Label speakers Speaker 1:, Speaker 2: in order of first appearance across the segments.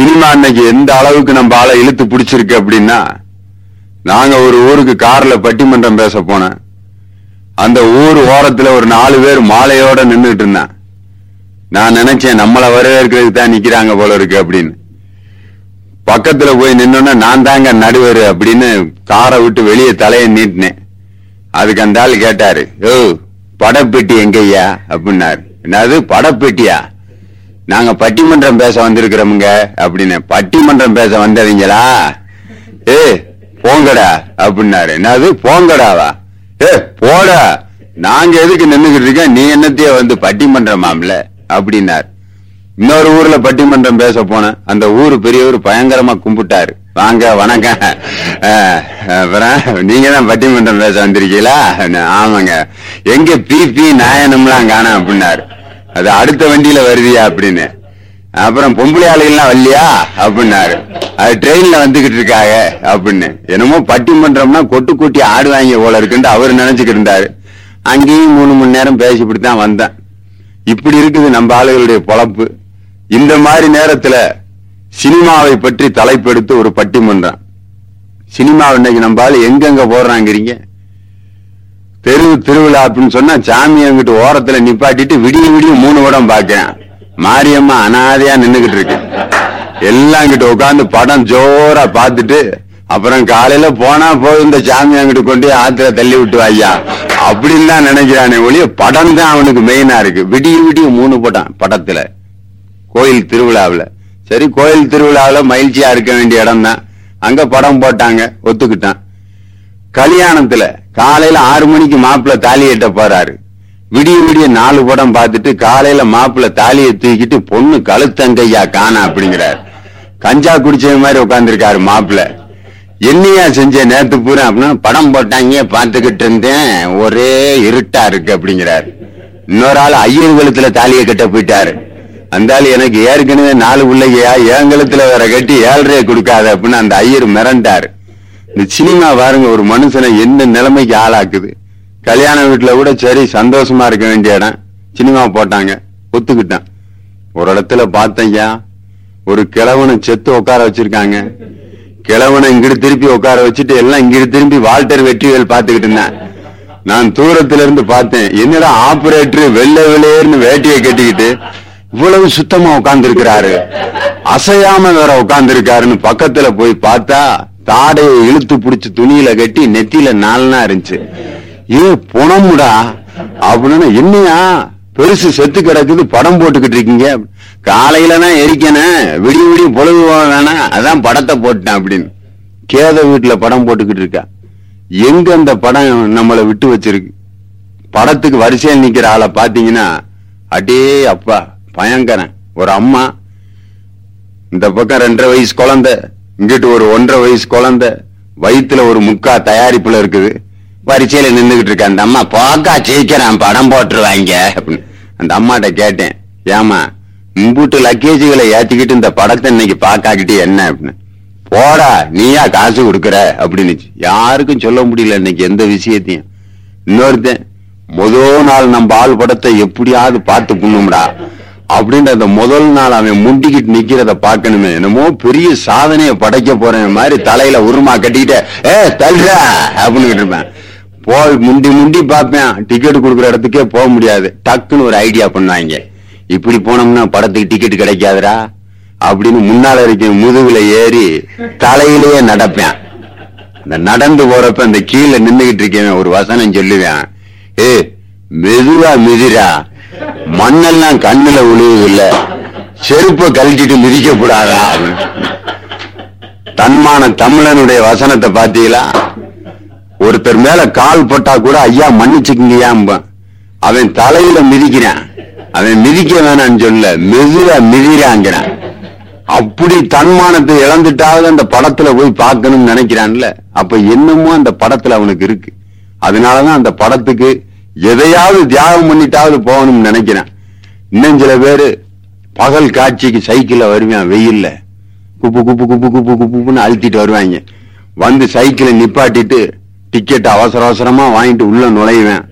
Speaker 1: cinema அன்னைக்கு எந்த அளவுக்கு நம்ம ஆளை இழுத்து பிடிச்சிருக்கு அப்படின்னா நாங்க ஒரு ஊருக்கு கார்ல பட்டிமன்றம் பேச போனேன் அந்த ஊர் ஓரத்துல ஒரு நாலு பேர் மாலையோட நின்றுட்டு இருந்தேன் நான் நினைச்சேன் நம்மளை வரவேற்கிறதுக்கு தான் நிக்கிறாங்க போல இருக்கு அப்படின்னு பக்கத்துல போய் நின்னோன்னா நான் தாங்க நடுவர் அப்படின்னு காரை விட்டு வெளியே தலையை நீட்டினேன் அதுக்கு அந்த ஆள் கேட்டாரு ஓ படப்பெட்டி எங்கய்யா அப்படின்னாரு என்னது படப்பெட்டியா நாங்க பட்டிமன்றம் பேச வந்திருக்கிறோமுங்க அப்படின்னு பட்டிமன்றம் பேச வந்தவீங்களா ஏ போங்கடா அப்படின்னாரு என்னது போங்கடாவா ஏ போடா நாங்க எதுக்கு நின்றுகிட்டு இருக்க நீ என்னத்தையே வந்து பட்டிமன்றமாம்ல அப்படின்னார் இன்னொரு ஊர்ல பட்டிமன்றம் பேச போன அந்த ஊரு பெரியவர் பயங்கரமா கும்பிட்டாரு வாங்க வணக்கம் அப்புறம் நீங்க தான் பட்டிமன்றம் பேச வந்திருக்கீங்களா ஆமாங்க எங்க பிபி நாயனம்லாம் காணும் அப்படின்னாரு அது அடுத்த வண்டியில வருதியா அப்படின்னு அப்புறம் பொம்பளை ஆளுகள்லாம் வரலையா அப்படின்னாரு அது ட்ரெயின்ல வந்துகிட்டு இருக்காங்க அப்படின்னு என்னமோ பட்டிமன்றம்னா கொட்டு கூட்டி வாங்கி போல இருக்குன்ட்டு அவர் நினைச்சுக்கிட்டு இருந்தாரு அங்கேயும் மூணு மணி நேரம் பேசிப்பிட்டு தான் வந்தேன் இப்படி இருக்குது நம்ம ஆளுகளுடைய பொழப்பு இந்த மாதிரி நேரத்துல சினிமாவை பற்றி தலைப்பெடுத்து ஒரு பட்டிமன்றம் சினிமா இன்னைக்கு நம்ம ஆள் எங்கெங்க போடுறாங்கிறீங்க தெரு திருவிழா அப்படின்னு சொன்னா சாமி அங்கிட்டு ஓரத்துல நிப்பாட்டிட்டு விடிய விடிய மூணு படம் பாக்கேன் மாரியம்மா அனாதையா நின்னுகிட்டு இருக்கேன் எல்லாம் கிட்ட உட்காந்து படம் ஜோரா பாத்துட்டு அப்புறம் காலையில போனா போய் இந்த சாமி அங்கிட்டு கொண்டு ஆத்துல தள்ளி விட்டு ஐயா அப்படின்னு தான் நினைக்கிறானே ஒழிய படம் தான் அவனுக்கு மெயினா இருக்கு விடிய விடிய மூணு படம் படத்துல கோயில் திருவிழாவில் சரி கோயில் திருவிழாவில் மகிழ்ச்சியா இருக்க வேண்டிய இடம் தான் அங்க படம் போட்டாங்க ஒத்துக்கிட்டான் கல்யாணத்துல காலையில ஆறு மணிக்கு மாப்பிள்ள தாலி எட்ட போறாரு விடிய விடிய நாலு படம் பார்த்துட்டு காலையில மாப்பிள்ள தாலியை தூக்கிட்டு பொண்ணு கழுத்தங்கையா காணா அப்படிங்கிறார் கஞ்சா குடிச்ச மாதிரி உட்காந்துருக்காரு மாப்பிள்ள என்னையா செஞ்ச நேத்து பூரா அப்படின்னா படம் போட்டாங்க பார்த்துக்கிட்டு இருந்தேன் ஒரே இருட்டா இருக்கு அப்படிங்கிறாரு இன்னொரு ஆள் ஐயர் குளத்துல தாலியை கட்ட போயிட்டாரு அந்த ஆள் எனக்கு ஏற்கனவே நாலு பிள்ளைங்கயா ஏங்குளத்துல வேற கட்டி ஏழரையை கொடுக்காது அப்படின்னு அந்த ஐயர் மிரண்டாரு இந்த சினிமா பாருங்க ஒரு மனுஷனை எந்த நிலைமைக்கு ஆளாக்குது கல்யாண வீட்டுல கூட சரி சந்தோஷமா இருக்க வேண்டிய இடம் சினிமா போட்டாங்க ஒத்துக்கிட்டேன் ஒரு இடத்துல பார்த்தையா ஒரு கிழவனை செத்து உட்கார வச்சிருக்காங்க கிழவனை இங்கிட்டு திருப்பி உட்கார வச்சுட்டு எல்லாம் இங்கிட்டு திரும்பி வால்டர் வெற்றிவேல் பாத்துக்கிட்டு இருந்தேன் நான் தூரத்துல இருந்து பார்த்தேன் என்னடா ஆபரேட்டர் வெள்ள வெளியேர்னு வேட்டியை கட்டிக்கிட்டு இவ்வளவு சுத்தமா உட்கார்ந்து இருக்கிறாரு அசையாம வேற உட்கார்ந்து இருக்காருன்னு பக்கத்துல போய் பார்த்தா தாடைய இழுத்து புடிச்ச துணியில கட்டி நெத்தியில நாலுனா இருந்துச்சு ஏ புணமுடா அப்படின்னு என்னையா பெருசு செத்து கிடக்குது படம் போட்டுக்கிட்டு இருக்கீங்க காலையில தான் எரிக்கணும் விடிய விடிய பொழுது வேணா அதான் படத்தை போட்டேன் அப்படின்னு கேத வீட்டுல படம் போட்டுக்கிட்டு இருக்கா எங்க அந்த படம் நம்மளை விட்டு வச்சிருக்கு படத்துக்கு வரிசையில் நிக்கிற ஆளை பாத்தீங்கன்னா அடே அப்பா பயங்கரன் ஒரு அம்மா இந்த பக்கம் ரெண்டரை வயசு குழந்தை இங்கிட்டு ஒரு ஒன்றரை வயசு குழந்தை வயிற்றுல ஒரு முக்கா தயாரிப்புல இருக்குது பரீட்சையில நின்றுகிட்டு இருக்க அந்த அம்மா பாக்கா சீக்கிரம் படம் போட்டுருவாங்க அப்படின்னு அந்த அம்மாட்ட கேட்டேன் ஏமா இம்பூட்டு லக்கேஜுகளை ஏத்திக்கிட்டு இந்த படத்தை இன்னைக்கு பாக்காக்கிட்டு என்ன அப்படின்னு போடா நீயா காசு கொடுக்குற அப்படின்னு யாருக்கும் சொல்ல முடியல இன்னைக்கு எந்த விஷயத்தையும் இன்னொருத்தன் முதல் நாள் நம்ம ஆள் படத்தை எப்படியாவது பார்த்து புண்ணும்டா அப்படின்ற முதல் நாள் அவன் முண்டிக்கிட்டு நிக்கிறத பாக்கணுமே என்னமோ பெரிய சாதனையை படைக்க போறேன் மாதிரி தலையில உருமா கட்டிக்கிட்ட ஏ தள்ளுற அப்படின்னு இருப்பேன் போய் முண்டி முண்டி பார்ப்பேன் டிக்கெட் கொடுக்குற இடத்துக்கே போக முடியாது டக்குன்னு ஒரு ஐடியா பண்ணாங்க இப்படி போனோம்னா படத்துக்கு டிக்கெட் கிடைக்காதரா அப்படின்னு முன்னால இருக்க முதுகுல ஏறி தலையிலேயே நடப்பேன் இந்த நடந்து போறப்ப அந்த கீழே நின்றுகிட்டு இருக்கேன் ஒரு வசனம் சொல்லுவேன் ஏ மெதுவா மிதிரா மண்ணெல்லாம் கண்ணுல விழுவதில்லை செருப்பை கழட்டிட்டு மிதிக்கப்படாதா தன்மான தமிழனுடைய வசனத்தை பாத்தீங்களா ஒருத்தர் மேல கால் போட்டா கூட ஐயா மன்னிச்சுக்கீங்க அவன் தலையில மிதிக்கிறான் அவன் மிதிக்க வேணான்னு சொல்ல மெதுல மிதிராங்கிறான் அப்படி தன்மானத்தை இழந்துட்டாவது அந்த படத்துல போய் பார்க்கணும்னு நினைக்கிறான்ல அப்ப என்னமோ அந்த படத்துல அவனுக்கு இருக்கு அதனாலதான் அந்த படத்துக்கு எதையாவது தியாகம் பண்ணிட்டாவது போகணும்னு நினைக்கிறேன் இன்னும் சில பேரு பகல் காட்சிக்கு சைக்கிள்ல வருவேன் வெயில்ல குப்பு குப்பு குப்பு குப்பு குப்புன்னு அழுத்திட்டு வருவாங்க வந்து சைக்கிளை நிப்பாட்டிட்டு டிக்கெட் அவசர அவசரமா வாங்கிட்டு உள்ள நுழைவேன்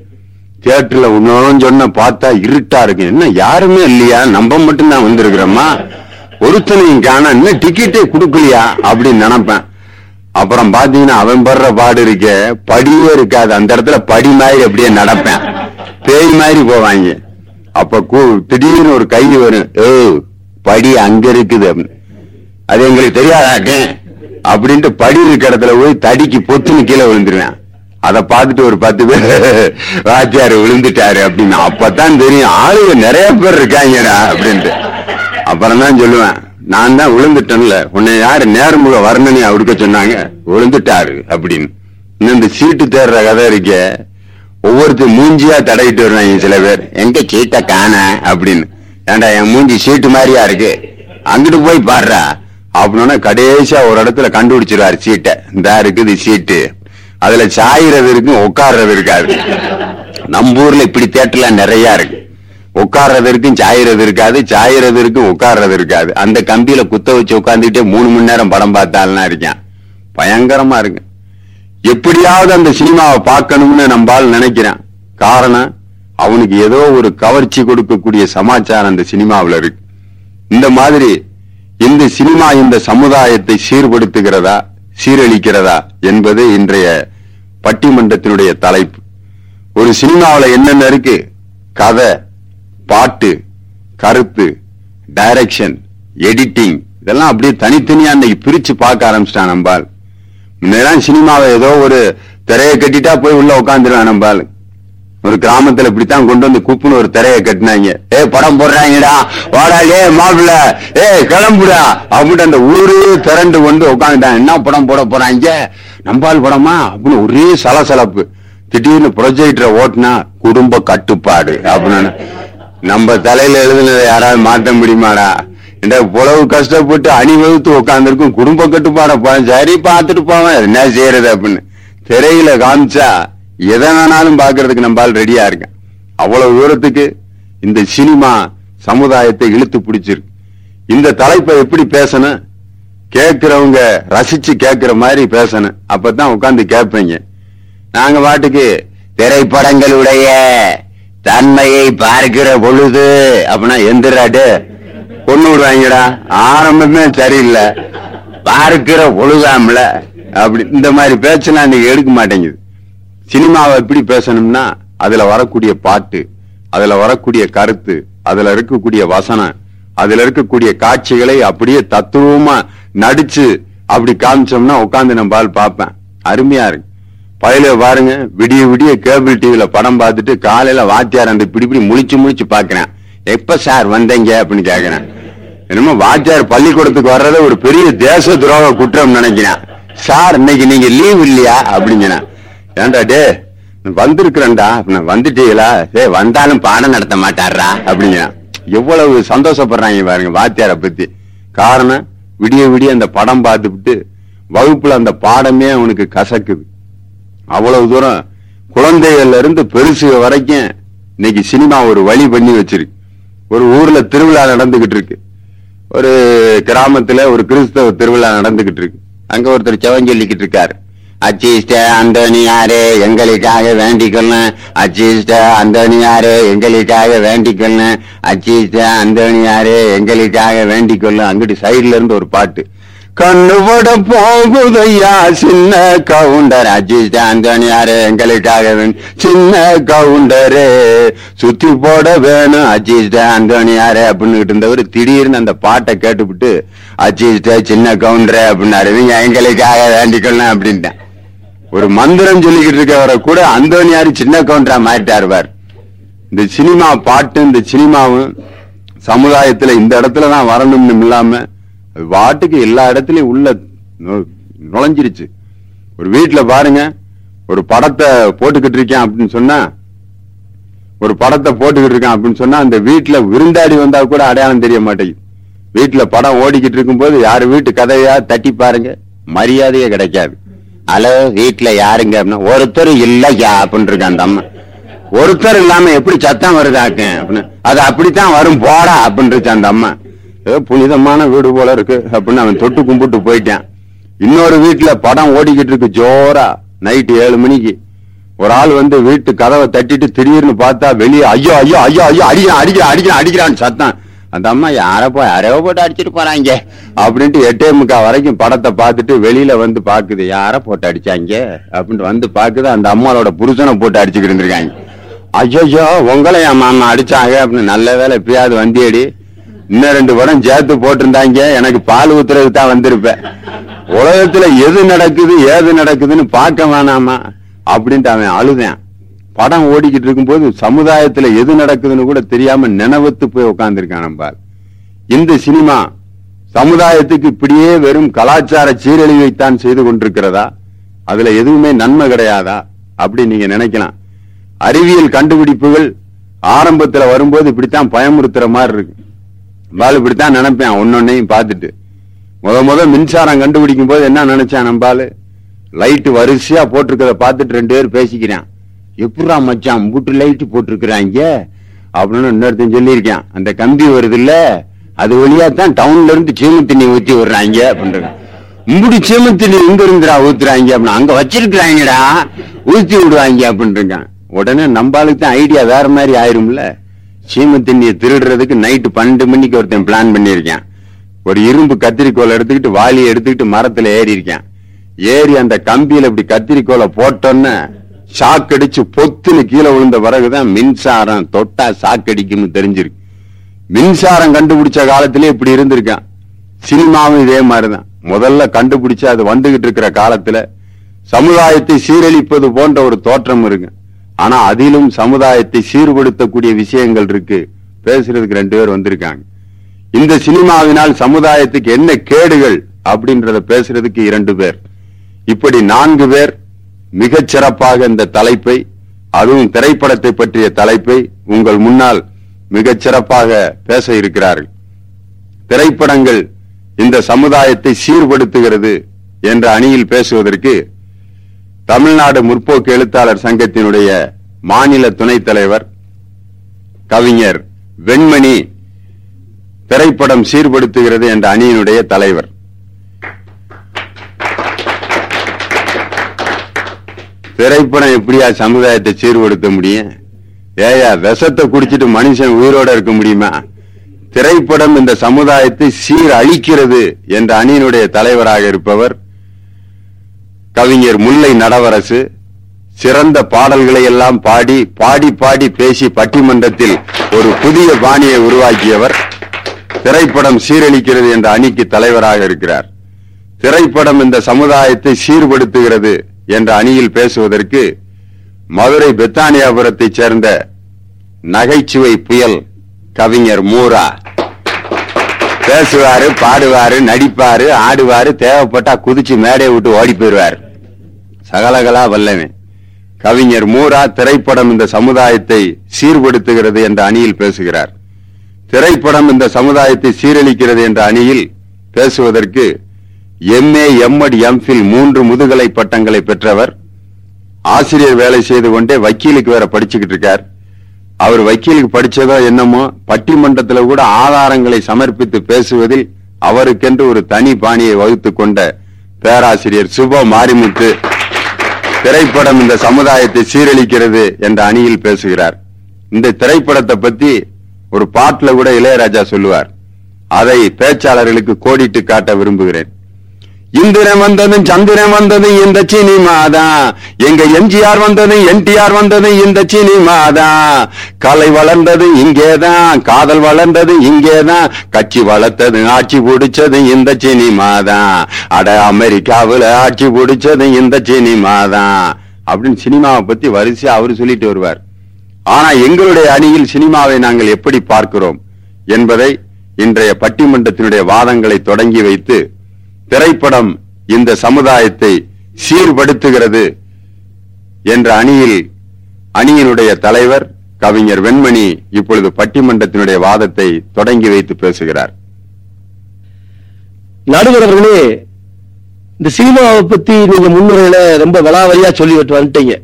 Speaker 1: தியேட்டர்ல உன்னோன்னு சொன்ன பார்த்தா இருட்டா இருக்கு என்ன யாருமே இல்லையா நம்ம மட்டும்தான் வந்திருக்கிறோமா ஒருத்தனையும் காண இன்னும் டிக்கெட்டே கொடுக்கலையா அப்படின்னு நினைப்பேன் அப்புறம் பாத்தீங்கன்னா அவன் படுற பாடு இருக்க படியே இருக்காது அந்த இடத்துல படி மாதிரி அப்படியே நடப்பேன் பேய் மாதிரி போவாங்க அப்ப திடீர்னு ஒரு கை வரும் ஏ படி அங்க இருக்குது அது எங்களுக்கு தெரியாதாக்கேன் அப்படின்ட்டு படி இருக்க இடத்துல போய் தடிக்கு பொத்துன்னு கீழே விழுந்துருவேன் அதை பார்த்துட்டு ஒரு பத்து பேர் வாத்தியார் விழுந்துட்டாரு அப்படின்னு அப்பதான் தெரியும் ஆளுங்க நிறைய பேர் இருக்காங்கடா அப்படின்ட்டு அப்புறம் தான் சொல்லுவேன் நான் தான் விழுந்துட்டேன்ல உன்னை யாரு நேரம் முழு வரணும்னு அவருக்க சொன்னாங்க விழுந்துட்டாரு அப்படின்னு இன்னும் இந்த சீட்டு தேடுற கதை இருக்க ஒவ்வொருத்தர் மூஞ்சியா தடையிட்டு வருவாங்க சில பேர் எங்க சீட்ட காண அப்படின்னு ஏண்டா என் மூஞ்சி சீட்டு மாதிரியா இருக்கு அங்கிட்டு போய் பாடுறா அப்படின்னா கடைசியா ஒரு இடத்துல கண்டுபிடிச்சிருவாரு சீட்டை இந்த இருக்குது சீட்டு அதுல சாயிறது இருக்கும் உட்கார்றது இருக்காது நம்ம ஊர்ல இப்படி தேட்டலாம் நிறைய இருக்கு உட்கார்றது இருக்கும் சாயறது இருக்காது சாயறது இருக்கும் உட்கார்றது இருக்காது அந்த கம்பியில குத்த வச்சு உட்காந்துக்கிட்டே மூணு மணி நேரம் படம் பார்த்தாலும் இருக்கேன் பயங்கரமா இருக்கு எப்படியாவது அந்த சினிமாவை பார்க்கணும்னு நம்பால் நினைக்கிறேன் காரணம் அவனுக்கு ஏதோ ஒரு கவர்ச்சி கொடுக்கக்கூடிய சமாச்சாரம் அந்த சினிமாவில் இருக்கு இந்த மாதிரி இந்த சினிமா இந்த சமுதாயத்தை சீர்படுத்துகிறதா சீரழிக்கிறதா என்பது இன்றைய பட்டிமன்றத்தினுடைய தலைப்பு ஒரு சினிமாவில் என்னென்ன இருக்கு கதை பாட்டு கருத்து டைரக்ஷன் எடிட்டிங் இதெல்லாம் அப்படியே தனித்தனியா அன்னைக்கு பிரிச்சு பார்க்க ஆரம்பிச்சிட்டான் நம்பால் முன்னெல்லாம் சினிமாவை ஏதோ ஒரு திரையை கட்டிட்டா போய் உள்ள உட்காந்துருவான் நம்பால் ஒரு கிராமத்துல இப்படித்தான் கொண்டு வந்து கூப்பிட்டு ஒரு திரையை கட்டினாங்க ஏ படம் போடுறாங்கடா வாடா ஏ மாப்பிள்ள ஏ கிளம்புடா அப்படின்ட்டு அந்த ஊரே திரண்டு கொண்டு உட்காந்துட்டான் என்ன படம் போட போறாங்க நம்பால் படமா அப்படின்னு ஒரே சலசலப்பு திடீர்னு ப்ரொஜெக்டரை ஓட்டினா குடும்ப கட்டுப்பாடு அப்படின்னு நம்ம தலையில எழுதுனதை யாராவது மாற்ற முடியுமாடா இந்த புலவு கஷ்டப்பட்டு அணிவகுத்து உட்காந்துருக்கும் குடும்ப கட்டுப்பாட பழம் சரி பார்த்துட்டு போவேன் என்ன செய்யறது அப்படின்னு திரையில காமிச்சா எதை வேணாலும் பாக்குறதுக்கு நம்மால் ரெடியா இருக்கேன் அவ்வளவு தூரத்துக்கு இந்த சினிமா சமுதாயத்தை இழுத்து பிடிச்சிருக்கு இந்த தலைப்பை எப்படி பேசணும் கேட்கிறவங்க ரசிச்சு கேட்கிற மாதிரி பேசணும் அப்பதான் உட்காந்து கேட்பீங்க நாங்க பாட்டுக்கு திரைப்படங்களுடைய தன்மையை பார்க்கிற பொழுது அப்படின்னா எந்திராடு பொண்ணு விடுவாங்கடா ஆரம்பமே சரியில்லை பார்க்கிற பொழுதாம்ல அப்படி இந்த மாதிரி பேச்செல்லாம் அன்றைக்கி எடுக்க மாட்டேங்குது சினிமாவை எப்படி பேசணும்னா அதுல வரக்கூடிய பாட்டு அதுல வரக்கூடிய கருத்து அதுல இருக்கக்கூடிய வசனம் அதுல இருக்கக்கூடிய காட்சிகளை அப்படியே தத்துவமா நடிச்சு அப்படி காமிச்சோம்னா உட்காந்து நம்ம பால் பார்ப்பேன் அருமையா இருக்கு பயில பாருங்க விடிய விடிய கேபிள் டிவியில படம் பார்த்துட்டு காலையில வாத்தியார் அந்த பிடி பிடி முழிச்சு முழிச்சு பாக்குறேன் எப்ப சார் வந்தீங்க அப்படின்னு கேக்குறேன் என்னமோ வாத்தியார் பள்ளிக்கூடத்துக்கு வர்றத ஒரு பெரிய தேச துரோக குற்றம் நினைக்கிறேன் சார் இன்னைக்கு நீங்க லீவ் இல்லையா அப்படிங்கிறேன் ஏண்டா டே வந்திருக்கிறேன்டா வந்துட்டீங்களா ஏ வந்தாலும் பாடம் நடத்த மாட்டாரா அப்படிங்கிறான் எவ்வளவு சந்தோஷப்படுறாங்க பாருங்க வாத்தியாரை பத்தி காரணம் விடிய விடிய அந்த படம் பார்த்துட்டு வகுப்புல அந்த பாடமே அவனுக்கு கசக்குது அவ்வளவு தூரம் குழந்தைகள்ல இருந்து பெருசு வரைக்கும் இன்னைக்கு சினிமா ஒரு வழி பண்ணி வச்சிருக்கு ஒரு ஊர்ல திருவிழா நடந்துகிட்டு இருக்கு ஒரு கிராமத்துல ஒரு கிறிஸ்தவ திருவிழா நடந்துகிட்டு இருக்கு அங்க ஒருத்தர் செவஞ்சொல்லிக்கிட்டு இருக்காரு அச்சிஷ்ட அந்தோனியாரே எங்களுக்காக வேண்டிக்கொள்ளேன் அச்சிஷ்ட அந்தோனியாரே எங்களுக்காக வேண்டிக்கொள்ளேன் அச்சிஷ்ட அந்தோனியாரே எங்களுக்காக வேண்டிக்கொள்ளேன் அங்கிட்டு சைட்ல இருந்து ஒரு பாட்டு கண்ணுபட போகுதையா சின்ன கவுண்டர் அஜிஸ்டாந்தனியாரு எங்களுக்காக சின்ன கவுண்டரே சுத்தி போட வேணும் அஜிஸ்டாந்தனியாரு அப்படின்னு இருந்தவர் திடீர்னு அந்த பாட்டை கேட்டுவிட்டு அஜித் சின்ன கவுண்டரு அப்படின்னாரு நீங்க எங்களுக்காக வேண்டிக்கொள்ளலாம் அப்படின்ட்டேன்
Speaker 2: ஒரு மந்திரம் சொல்லிக்கிட்டு இருக்கவரை கூட அந்தோனியாரு
Speaker 1: சின்ன கவுண்டரா மாறிட்டாருவார் இந்த சினிமா பாட்டு இந்த சினிமாவும் சமுதாயத்துல இந்த இடத்துலதான் வரணும்னு இல்லாம வாட்டுக்கு எல்லா இடத்துலயும் உள்ள நுழைஞ்சிருச்சு ஒரு வீட்டுல பாருங்க ஒரு படத்தை போட்டுக்கிட்டு இருக்கேன் அப்படின்னு சொன்னா ஒரு படத்தை போட்டுக்கிட்டு இருக்கான் அப்படின்னு சொன்னா அந்த வீட்டுல விருந்தாடி வந்தா கூட அடையாளம் தெரிய மாட்டேங்குது வீட்டுல படம் ஓடிக்கிட்டு இருக்கும்போது யாரு வீட்டு கதையா தட்டி பாருங்க மரியாதையே கிடைக்காது ஹலோ வீட்டுல யாருங்க அப்படின்னா ஒருத்தர் இல்லையா அப்படின்னு இருக்கான் அந்த அம்மா ஒருத்தர் இல்லாம எப்படி சத்தம் வருதாக்கு அப்படின்னு அது அப்படித்தான் வரும் போடா அப்படின்னு அந்த அம்மா புனிதமான வீடு போல இருக்கு அப்படின்னு அவன் தொட்டு கும்பிட்டு போயிட்டான் இன்னொரு வீட்டுல படம் ஓடிக்கிட்டு இருக்கு ஜோரா நைட்டு ஏழு மணிக்கு ஒரு ஆள் வந்து வீட்டு கதவை தட்டிட்டு திடீர்னு பார்த்தா வெளியே ஐயோ ஐயோ ஐயோ ஐயோ அடிக்கிறான் அடிக்கிறான் அடிக்கிறான் அடிக்கிறான்னு சத்தம் அந்த அம்மா யாரோ போய் யாரையோ போட்டு அடிச்சிட்டு போறாங்க அப்படின்ட்டு எட்டே முக்கா வரைக்கும் படத்தை பார்த்துட்டு வெளியில வந்து பாக்குது யார போட்டு அடிச்சாங்க அப்படின்ட்டு வந்து பாக்குது அந்த அம்மாவோட புருஷனை போட்டு அடிச்சுக்கிட்டு இருந்திருக்காங்க ஐயோ உங்களை என் மாமா அடிச்சாங்க அப்படின்னு நல்ல வேலை எப்பயாவது வந்தியடி இன்னும் ரெண்டு படம் சேர்த்து போட்டிருந்தாங்க எனக்கு பால் ஊத்துறதுக்கு தான் வந்திருப்பேன் உலகத்துல எது நடக்குது ஏது நடக்குதுன்னு பார்க்க வேணாமா அப்படின்ட்டு அவன் அழுதேன் படம் ஓடிக்கிட்டு இருக்கும்போது சமுதாயத்துல எது நடக்குதுன்னு கூட தெரியாம நினைவத்து போய் உட்காந்துருக்கான் நம்பார் இந்த சினிமா சமுதாயத்துக்கு இப்படியே வெறும் கலாச்சார சீரழிவைத்தான் செய்து கொண்டிருக்கிறதா அதுல எதுவுமே நன்மை கிடையாதா அப்படின்னு நீங்க நினைக்கலாம் அறிவியல் கண்டுபிடிப்புகள் ஆரம்பத்துல வரும்போது இப்படித்தான் பயமுறுத்துற மாதிரி இருக்கு நம்பால் இப்படித்தான் நினைப்பேன் ஒன்னொன்னையும் பார்த்துட்டு முத முத மின்சாரம் கண்டுபிடிக்கும் போது என்ன நினைச்சேன் நம்பால் லைட்டு வரிசையா போட்டிருக்கிறத பார்த்துட்டு ரெண்டு பேரும் பேசிக்கிறான் எப்படா மச்சான் வீட்டு லைட்டு போட்டிருக்கிறாங்க அப்படின்னு இன்னொருத்தன் சொல்லியிருக்கான் அந்த கம்பி வருது இல்ல அது வழியா தான் டவுன்ல இருந்து சீம தண்ணி ஊத்தி விடுறாங்க அப்படின்றாங்க முடி சீம தண்ணி இங்க இருந்துடா ஊத்துறாங்க அப்படின்னு அங்க வச்சிருக்கிறாங்கடா ஊத்தி விடுவாங்க அப்படின்றாங்க உடனே நம்பாளுக்கு தான் ஐடியா வேற மாதிரி ஆயிரும்ல சீமை திருடுறதுக்கு நைட்டு பன்னெண்டு மணிக்கு ஒருத்தன் பிளான் பண்ணியிருக்கான் ஒரு இரும்பு கத்திரிக்கோலை எடுத்துக்கிட்டு வாலியை எடுத்துக்கிட்டு மரத்துல ஏறி ஏறி அந்த கம்பியில இப்படி கத்திரிக்கோலை போட்டோன்னு சாக்கடிச்சு பொத்துன்னு கீழே விழுந்த பிறகுதான் மின்சாரம் தொட்டா சாக்கடிக்கும்னு தெரிஞ்சிருக்கு மின்சாரம் கண்டுபிடிச்ச காலத்திலேயே இப்படி இருந்திருக்கான் சினிமாவும் இதே மாதிரிதான் முதல்ல கண்டுபிடிச்சு அது வந்துகிட்டு இருக்கிற காலத்துல சமுதாயத்தை சீரழிப்பது போன்ற ஒரு தோற்றம் இருக்கு ஆனா அதிலும் சமுதாயத்தை சீர்படுத்தக்கூடிய விஷயங்கள் இருக்கு பேசுறதுக்கு ரெண்டு பேர் வந்திருக்காங்க இந்த சினிமாவினால் சமுதாயத்துக்கு என்ன கேடுகள் அப்படின்றத பேசுறதுக்கு இரண்டு பேர் இப்படி நான்கு பேர் மிகச் சிறப்பாக இந்த தலைப்பை அதுவும் திரைப்படத்தை பற்றிய தலைப்பை உங்கள் முன்னால் மிகச் சிறப்பாக பேச இருக்கிறார்கள் திரைப்படங்கள் இந்த சமுதாயத்தை சீர்படுத்துகிறது என்ற அணியில் பேசுவதற்கு தமிழ்நாடு முற்போக்கு எழுத்தாளர் சங்கத்தினுடைய மாநில துணைத் தலைவர் கவிஞர் வெண்மணி திரைப்படம் சீர்படுத்துகிறது என்ற அணியினுடைய தலைவர் திரைப்படம் எப்படியா சமுதாயத்தை சீர்படுத்த முடியும் ஏயா விஷத்தை குடிச்சிட்டு மனுஷன் உயிரோட இருக்க முடியுமா திரைப்படம் இந்த சமுதாயத்தை சீரழிக்கிறது என்ற அணியினுடைய தலைவராக இருப்பவர் கவிஞர் முல்லை நடவரசு சிறந்த பாடல்களை எல்லாம் பாடி பாடி பாடி பேசி பட்டிமன்றத்தில் ஒரு புதிய பாணியை உருவாக்கியவர் திரைப்படம் சீரழிக்கிறது என்ற அணிக்கு தலைவராக இருக்கிறார் திரைப்படம் இந்த சமுதாயத்தை சீர்படுத்துகிறது என்ற அணியில் பேசுவதற்கு மதுரை பெத்தானியாபுரத்தைச் சேர்ந்த நகைச்சுவை புயல் கவிஞர் மூரா பேசுவாரு பாடுவாரு நடிப்பாரு ஆடுவாரு தேவைப்பட்டா குதிச்சு மேடையை விட்டு ஓடி போயிருவாரு சகலகலா வல்லமே கவிஞர் மூரா திரைப்படம் இந்த சமுதாயத்தை சீர்படுத்துகிறது என்ற அணியில் பேசுகிறார் திரைப்படம் இந்த சமுதாயத்தை சீரழிக்கிறது என்ற அணியில் பேசுவதற்கு எம்ஏ எம்எட் எம்ஃபில் மூன்று முதுகலை பட்டங்களை பெற்றவர் ஆசிரியர் வேலை செய்து கொண்டே வக்கீலுக்கு வேற படிச்சுக்கிட்டு இருக்கார் அவர் வக்கீலுக்கு படிச்சதோ என்னமோ பட்டிமன்றத்தில் கூட ஆதாரங்களை சமர்ப்பித்து பேசுவதில் அவருக்கென்று ஒரு தனி பாணியை வகுத்து கொண்ட பேராசிரியர் சுப மாரிமுத்து திரைப்படம் இந்த சமுதாயத்தை சீரழிக்கிறது என்ற அணியில் பேசுகிறார் இந்த திரைப்படத்தை பத்தி ஒரு பாட்டுல கூட இளையராஜா சொல்லுவார் அதை பேச்சாளர்களுக்கு கோடிட்டு காட்ட விரும்புகிறேன் இந்திரன் வந்ததும் சந்திரன் வந்ததும் இந்த சினிமா எங்க எம்ஜிஆர் வந்ததும் என்டிஆர் வந்ததும் இந்த சினிமாதான் கலை வளர்ந்தது இங்கேதான் காதல் வளர்ந்தது இங்கேதான் கட்சி வளர்த்தது ஆட்சி பிடிச்சது இந்த சினிமா அட அமெரிக்காவில் ஆட்சி பிடிச்சது இந்த சினிமா அப்படின்னு சினிமாவை பத்தி வரிசையா அவரு சொல்லிட்டு வருவார் ஆனா எங்களுடைய அணியில் சினிமாவை நாங்கள் எப்படி பார்க்கிறோம் என்பதை இன்றைய பட்டிமன்றத்தினுடைய வாதங்களை தொடங்கி வைத்து திரைப்படம் இந்த சமுதாயத்தை சீர்படுத்துகிறது என்ற அணியில் அணியினுடைய தலைவர் கவிஞர் வெண்மணி இப்பொழுது பட்டிமன்றத்தினுடைய வாதத்தை தொடங்கி வைத்து பேசுகிறார்
Speaker 2: நடுவர் இந்த சினிமாவை பத்தி நீங்க முன்னுரையில ரொம்ப சொல்லி சொல்லிவிட்டு வந்துட்டீங்க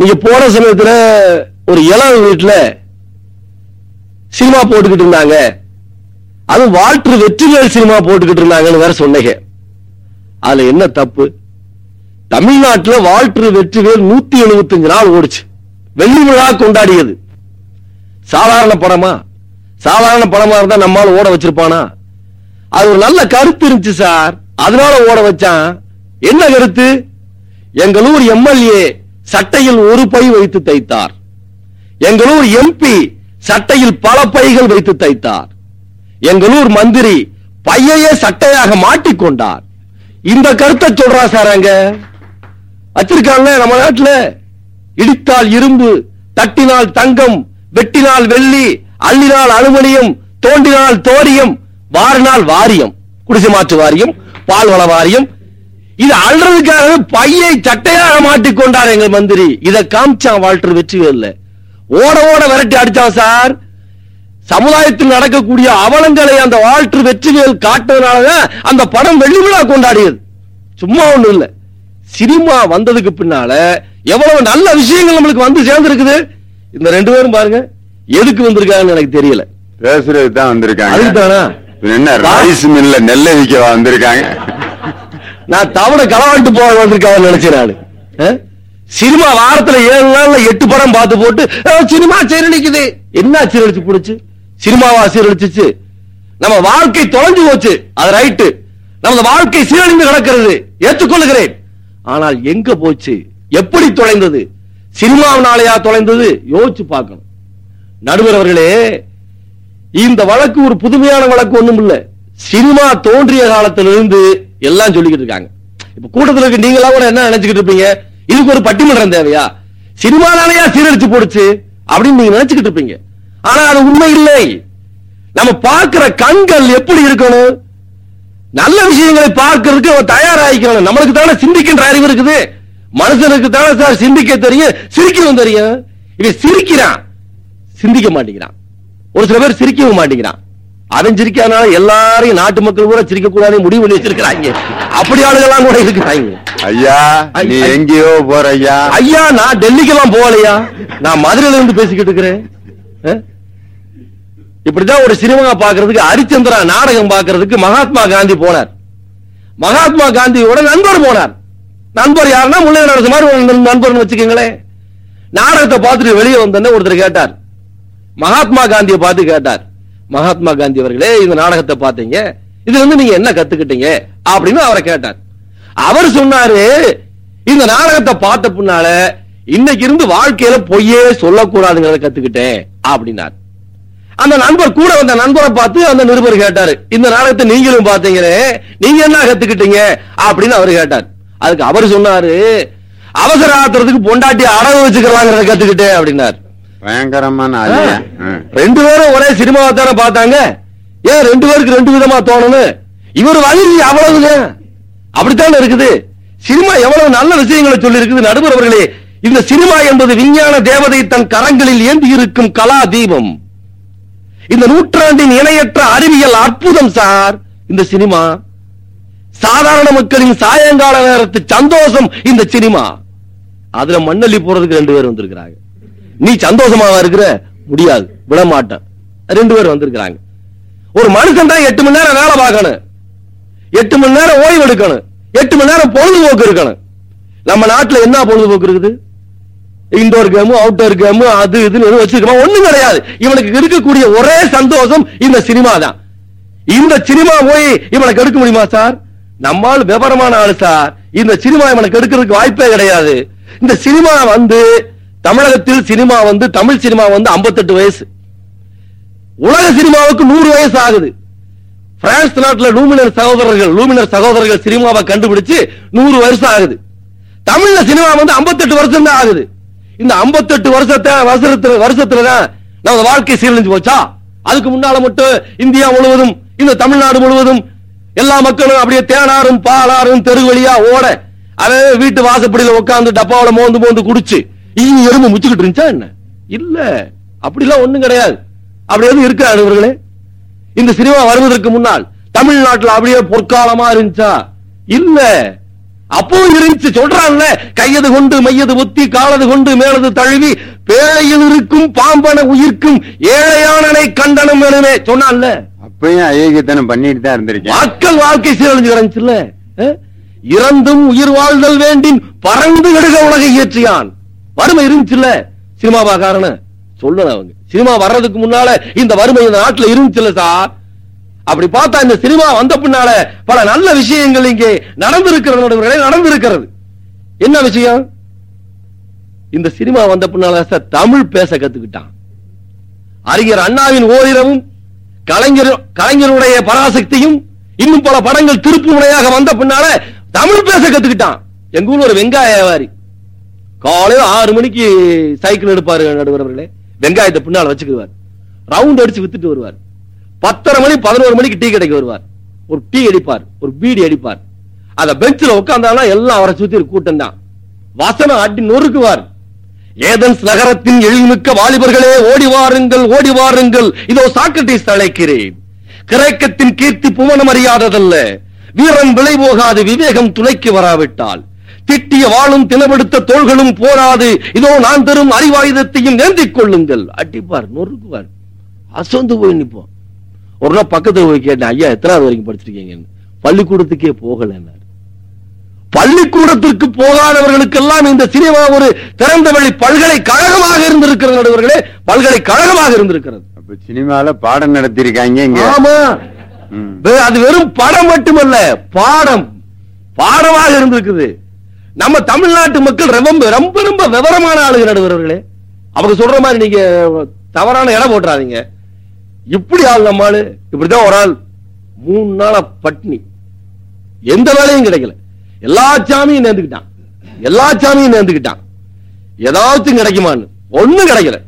Speaker 2: நீங்க போன சமயத்துல ஒரு இளவு வீட்டுல சினிமா போட்டுக்கிட்டு இருந்தாங்க அது வால்டர் வெற்றிவேல் சினிமா போட்டுக்கிட்டு இருந்தாங்கன்னு வேற சொன்னீங்க அதுல என்ன தப்பு தமிழ்நாட்டில் வால்டர் வெற்றிவேல் நூத்தி எழுபத்தஞ்சு நாள் ஓடிச்சு வெள்ளி விழா கொண்டாடியது சாதாரண படமா சாதாரண படமா இருந்தா நம்மால் ஓட வச்சிருப்பானா அது ஒரு நல்ல கருத்து இருந்துச்சு சார் அதனால ஓட வச்சான் என்ன கருத்து எங்களூர் எம்எல்ஏ சட்டையில் ஒரு பை வைத்து தைத்தார் எங்களூர் எம்பி சட்டையில் பல பைகள் வைத்து தைத்தார் எங்களூர் மந்திரி பையையே சட்டையாக மாட்டிக்கொண்டார் இந்த கருத்தை சொல்றா சார் அங்க வச்சிருக்காங்க நம்ம நாட்டுல இடித்தால் இரும்பு தட்டினால் தங்கம் வெட்டினால் வெள்ளி அள்ளினால் அலுமினியம் தோண்டினால் தோரியம் வாரினால் வாரியம் குடிசை மாற்று வாரியம் பால்வள வாரியம் இது அல்றதுக்காக பையை சட்டையாக மாட்டிக்கொண்டார் எங்கள் மந்திரி இதை காமிச்சான் வெற்றி வெற்றிவேல்ல ஓட ஓட விரட்டி அடிச்சான் சார் சமுதாயத்தில் நடக்கக்கூடிய அவலங்களை அந்த வாழ்ற்று வெற்றிகள் காட்டுறதுனாலதான் அந்த படம் வெள்ளி கொண்டாடியது சும்மா ஒண்ணு இல்ல சினிமா வந்ததுக்கு பின்னால எவ்வளவு நல்ல விஷயங்கள் நம்மளுக்கு வந்து சேர்ந்துருக்குது இந்த ரெண்டு பேரும் பாருங்க எதுக்கு வந்திருக்காங்கன்னு எனக்கு தெரியல பேசுறது தான் வந்திருக்காங்க அதுதானா என்ன ரைஸ் மில்ல நெல்லை விற்க வந்திருக்காங்க நான் தவிர களவாட்டு போக வந்திருக்காங்க நினைச்சேன் நானு சினிமா வாரத்துல ஏழு நாள்ல எட்டு படம் பார்த்து போட்டு சினிமா சீரழிக்குது என்ன சீரழிச்சு போடுச்சு சினிமாவா சீரழிச்சிச்சு நம்ம வாழ்க்கை தொலைஞ்சு போச்சு அது ரைட்டு நமது வாழ்க்கை சீரழிந்து கிடக்கிறது ஏற்றுக்கொள்ளுகிறேன் ஆனால் எங்க போச்சு எப்படி தொலைந்தது சினிமாவினாலேயா தொலைந்தது யோசிச்சு பார்க்கணும் நடுவர் அவர்களே இந்த வழக்கு ஒரு புதுமையான வழக்கு ஒண்ணும் இல்ல சினிமா தோன்றிய காலத்திலிருந்து எல்லாம் சொல்லிக்கிட்டு இருக்காங்க இப்ப கூட்டத்தில் இருக்க நீங்களா கூட என்ன நினைச்சுக்கிட்டு இருப்பீங்க இதுக்கு ஒரு பட்டிமன்றம் தேவையா சினிமானாலயா சீரழிச்சு போடுச்சு அப்படின்னு நீங்க நினைச்சுக்கிட்டு இருப்பீங்க ஆனா அது உண்மை இல்லை நம்ம பார்க்கிற கண்கள் எப்படி இருக்கணும் நல்ல விஷயங்களை பார்க்கறதுக்கு அவன் தயாராகிக்கணும் நம்மளுக்கு தானே சிந்திக்கின்ற அறிவு இருக்குது மனுஷனுக்கு தானே சார் சிந்திக்க தெரியும் சிரிக்கவும் தெரியும் இவன் சிரிக்கிறான் சிந்திக்க மாட்டேங்கிறான் ஒரு சில பேர் சிரிக்கவும் மாட்டேங்கிறான் அவன் சிரிக்காதனால எல்லாரையும் நாட்டு மக்கள் கூட சிரிக்க கூடாது முடிவு பண்ணி வச்சிருக்கிறாங்க அப்படி ஆளுகள்லாம் கூட இருக்கிறாங்க
Speaker 1: ஐயா நீ எங்கேயோ போற ஐயா ஐயா
Speaker 2: நான் டெல்லிக்கு எல்லாம் போகலையா நான் மதுரையில இருந்து பேசிக்கிட்டு இருக்கிறேன் இப்படிதான் ஒரு சினிமா பாக்குறதுக்கு ஹரிச்சந்திரா நாடகம் பாக்குறதுக்கு மகாத்மா காந்தி போனார் மகாத்மா காந்தியோட நண்பர் போனார்
Speaker 1: நண்பர் யாருன்னா முல்லை நடந்த மாதிரி
Speaker 2: நண்பர்னு வச்சுக்கோங்களேன் நாடகத்தை பார்த்துட்டு வெளியே வந்தோடனே ஒருத்தர் கேட்டார் மகாத்மா காந்தியை பார்த்து கேட்டார் மகாத்மா காந்தி அவர்களே இந்த நாடகத்தை பார்த்தீங்க இது வந்து நீங்க என்ன கத்துக்கிட்டீங்க அப்படின்னு அவரை கேட்டார் அவர் சொன்னாரு இந்த நாடகத்தை பார்த்த பின்னால இன்னைக்கு இருந்து வாழ்க்கையில பொய்யே சொல்லக்கூடாதுங்கிறத கத்துக்கிட்டேன் அப்படின்னார் அந்த நண்பர் கூட வந்த நண்பரை பார்த்து அந்த நிருபர் கேட்டாரு இந்த நாடகத்தை நீங்களும் பாத்தீங்களே நீங்க என்ன கத்துக்கிட்டீங்க அப்படின்னு அவர் கேட்டார் அதுக்கு அவர் சொன்னாரு அவசர ஆத்துறதுக்கு பொண்டாட்டி அடகு வச்சுக்கலாங்கிறத கத்துக்கிட்டே அப்படின்னார் ரெண்டு பேரும் ஒரே சினிமாவை தானே பார்த்தாங்க ஏன் ரெண்டு பேருக்கு ரெண்டு விதமா தோணணும் இவர் வலிஞ்சி அவ்வளவுங்க அப்படித்தானே இருக்குது சினிமா எவ்வளவு நல்ல விஷயங்களை சொல்லி இருக்குது நடுவர் அவர்களே இந்த சினிமா என்பது விஞ்ஞான தேவதை தன் கரங்களில் ஏந்தி இருக்கும் கலா தீபம் இந்த நூற்றாண்டின் இணையற்ற அறிவியல் அற்புதம் சார் இந்த சினிமா சாதாரண மக்களின் சாயங்கால நேரத்து சந்தோஷம் இந்த சினிமா அதுல மண்ணள்ளி போறதுக்கு ரெண்டு பேர் வந்திருக்கிறாங்க நீ சந்தோஷமாவா இருக்கிற முடியாது விடமாட்டேன் ரெண்டு பேர் வந்திருக்கிறாங்க ஒரு மனுஷன் தான் எட்டு மணி நேரம் வேலை பார்க்கணும் எட்டு மணி நேரம் ஓய்வு எடுக்கணும் எட்டு மணி நேரம் பொழுதுபோக்கு இருக்கணும் நம்ம நாட்டில் என்ன பொழுதுபோக்கு இருக்குது இண்டோர் கேமு அவுட்டோர் கேமு அது இதுன்னு எதுவும் வச்சிருக்கோம் ஒண்ணும் கிடையாது இவனுக்கு இருக்கக்கூடிய ஒரே சந்தோஷம் இந்த சினிமா தான் இந்த சினிமா போய் இவனுக்கு எடுக்க முடியுமா சார் நம்மால் விவரமான ஆளு சார் இந்த சினிமா இவனுக்கு எடுக்கிறதுக்கு வாய்ப்பே கிடையாது இந்த சினிமா வந்து தமிழகத்தில் சினிமா வந்து தமிழ் சினிமா வந்து ஐம்பத்தெட்டு வயசு உலக சினிமாவுக்கு நூறு வயசு ஆகுது பிரான்ஸ் நாட்டில் லூமினர் சகோதரர்கள் லூமினர் சகோதரர்கள் சினிமாவை கண்டுபிடிச்சு நூறு வருஷம் ஆகுது தமிழ்ல சினிமா வந்து ஐம்பத்தெட்டு வருஷம் தான் ஆகுது இந்த ஐம்பத்தெட்டு வருஷத்தை வருஷத்துல வருஷத்துலதான் நமது வாழ்க்கை சீரழிஞ்சு போச்சா அதுக்கு முன்னால மட்டும் இந்தியா முழுவதும் இந்த தமிழ்நாடு முழுவதும் எல்லா மக்களும் அப்படியே தேனாரும் பாலாரும் தெரு வழியா ஓட அதே வீட்டு வாசப்படியில உட்காந்து டப்பாவில மோந்து மோந்து குடிச்சு இனி எறும்பு முச்சுக்கிட்டு இருந்துச்சா என்ன இல்ல அப்படிலாம் ஒண்ணும் கிடையாது அப்படி எதுவும் இருக்காது இவர்களே இந்த சினிமா வருவதற்கு முன்னால் தமிழ்நாட்டில் அப்படியே பொற்காலமா இருந்துச்சா இல்ல அப்பவும் இருந்துச்சு சொல்றாங்க கையது கொண்டு மையது ஒத்தி காலது கொண்டு மேலது தழுவி பேழையில் இருக்கும் பாம்பன உயிர்க்கும் ஏழையானனை கண்டனம் வேணுமே சொன்னான்ல
Speaker 1: அப்பயும் அயோக்கியத்தனம் பண்ணிட்டு தான் இருந்திருக்கேன்
Speaker 2: மக்கள் வாழ்க்கை சீரழிஞ்சு கிடந்துச்சுல்ல இறந்தும் உயிர் வாழ்தல் வேண்டின் பறந்து விடுக உலகை இயற்றியான் வறுமை இருந்துச்சுல்ல சினிமாவா காரண சொல்லணும் சினிமா வர்றதுக்கு முன்னால இந்த வறுமை இந்த நாட்டுல இருந்துச்சுல்ல சார் அப்படி பார்த்தா இந்த சினிமா வந்த பின்னால பல நல்ல விஷயங்கள் இங்கே நடந்திருக்கிறது நடந்திருக்கிறது என்ன விஷயம் இந்த சினிமா வந்த பின்னால தமிழ் பேச கத்துக்கிட்டான் அறிஞர் அண்ணாவின் ஓரிரவும் கலைஞர் கலைஞருடைய பராசக்தியும் இன்னும் பல படங்கள் திருப்பு முறையாக வந்த பின்னால தமிழ் பேச கத்துக்கிட்டான் எங்க ஊர்ல ஒரு வெங்காய வியாபாரி காலையில் ஆறு மணிக்கு சைக்கிள் எடுப்பாரு நடுவர்களே வெங்காயத்தை பின்னால் வச்சுக்குவார் ரவுண்ட் அடிச்சு வித்துட்டு வருவார் பத்தரை மணி பதினோரு மணிக்கு டீ கடைக்கு வருவார் ஒரு டீ அடிப்பார் ஒரு பீடி அடிப்பார் அந்த பெஞ்சில் உட்காந்தாலும் எல்லாம் அவரை சுத்தி கூட்டம் தான் வசனம் அடி நொறுக்குவார் ஏதன்ஸ் நகரத்தின் எழில்மிக்க வாலிபர்களே ஓடி வாருங்கள் ஓடி வாருங்கள் இதோ சாக்ரட்டிஸ் அழைக்கிறேன் கிரேக்கத்தின் கீர்த்தி புவனம் அறியாததல்ல வீரம் விளை போகாது விவேகம் துணைக்கு வராவிட்டால் திட்டிய வாழும் தினமெடுத்த தோள்களும் போராது இதோ நான் தரும் அறிவாயுதத்தையும் நேர்ந்திக் கொள்ளுங்கள் அடிப்பார் நொறுக்குவார் அசந்து போய் நிற்போம் ஒரு நாள் பக்கத்தில் போய் கேட்டேன் ஐயா எத்தனாவது வரைக்கும் படிச்சிருக்கீங்கன்னு பள்ளிக்கூடத்துக்கே போகல பள்ளிக்கூடத்திற்கு போகாதவர்களுக்கெல்லாம் இந்த சினிமா ஒரு திறந்த வழி பல்கலைக்கழகமாக இருந்திருக்கிறது நடுவர்களே பல்கலைக்கழகமாக இருந்திருக்கிறது
Speaker 1: அப்ப சினிமால பாடம் நடத்திருக்காங்க ஆமா
Speaker 2: அது வெறும் படம் மட்டுமல்ல பாடம் பாடமாக இருந்திருக்குது நம்ம தமிழ்நாட்டு மக்கள் ரொம்ப ரொம்ப ரொம்ப விவரமான ஆளுங்க நடுவர்களே அவங்க சொல்ற மாதிரி நீங்க தவறான இடம் போட்டுறாதீங்க இப்படி ஆள் நம்மளு இப்படிதான் ஒரு ஆள் மூணு நாள பட்னி எந்த வேலையும் கிடைக்கல எல்லா சாமியும் நேர்ந்துக்கிட்டான் எல்லா சாமியும் நேர்ந்துக்கிட்டான் ஏதாவது கிடைக்குமான்னு ஒண்ணு கிடைக்கல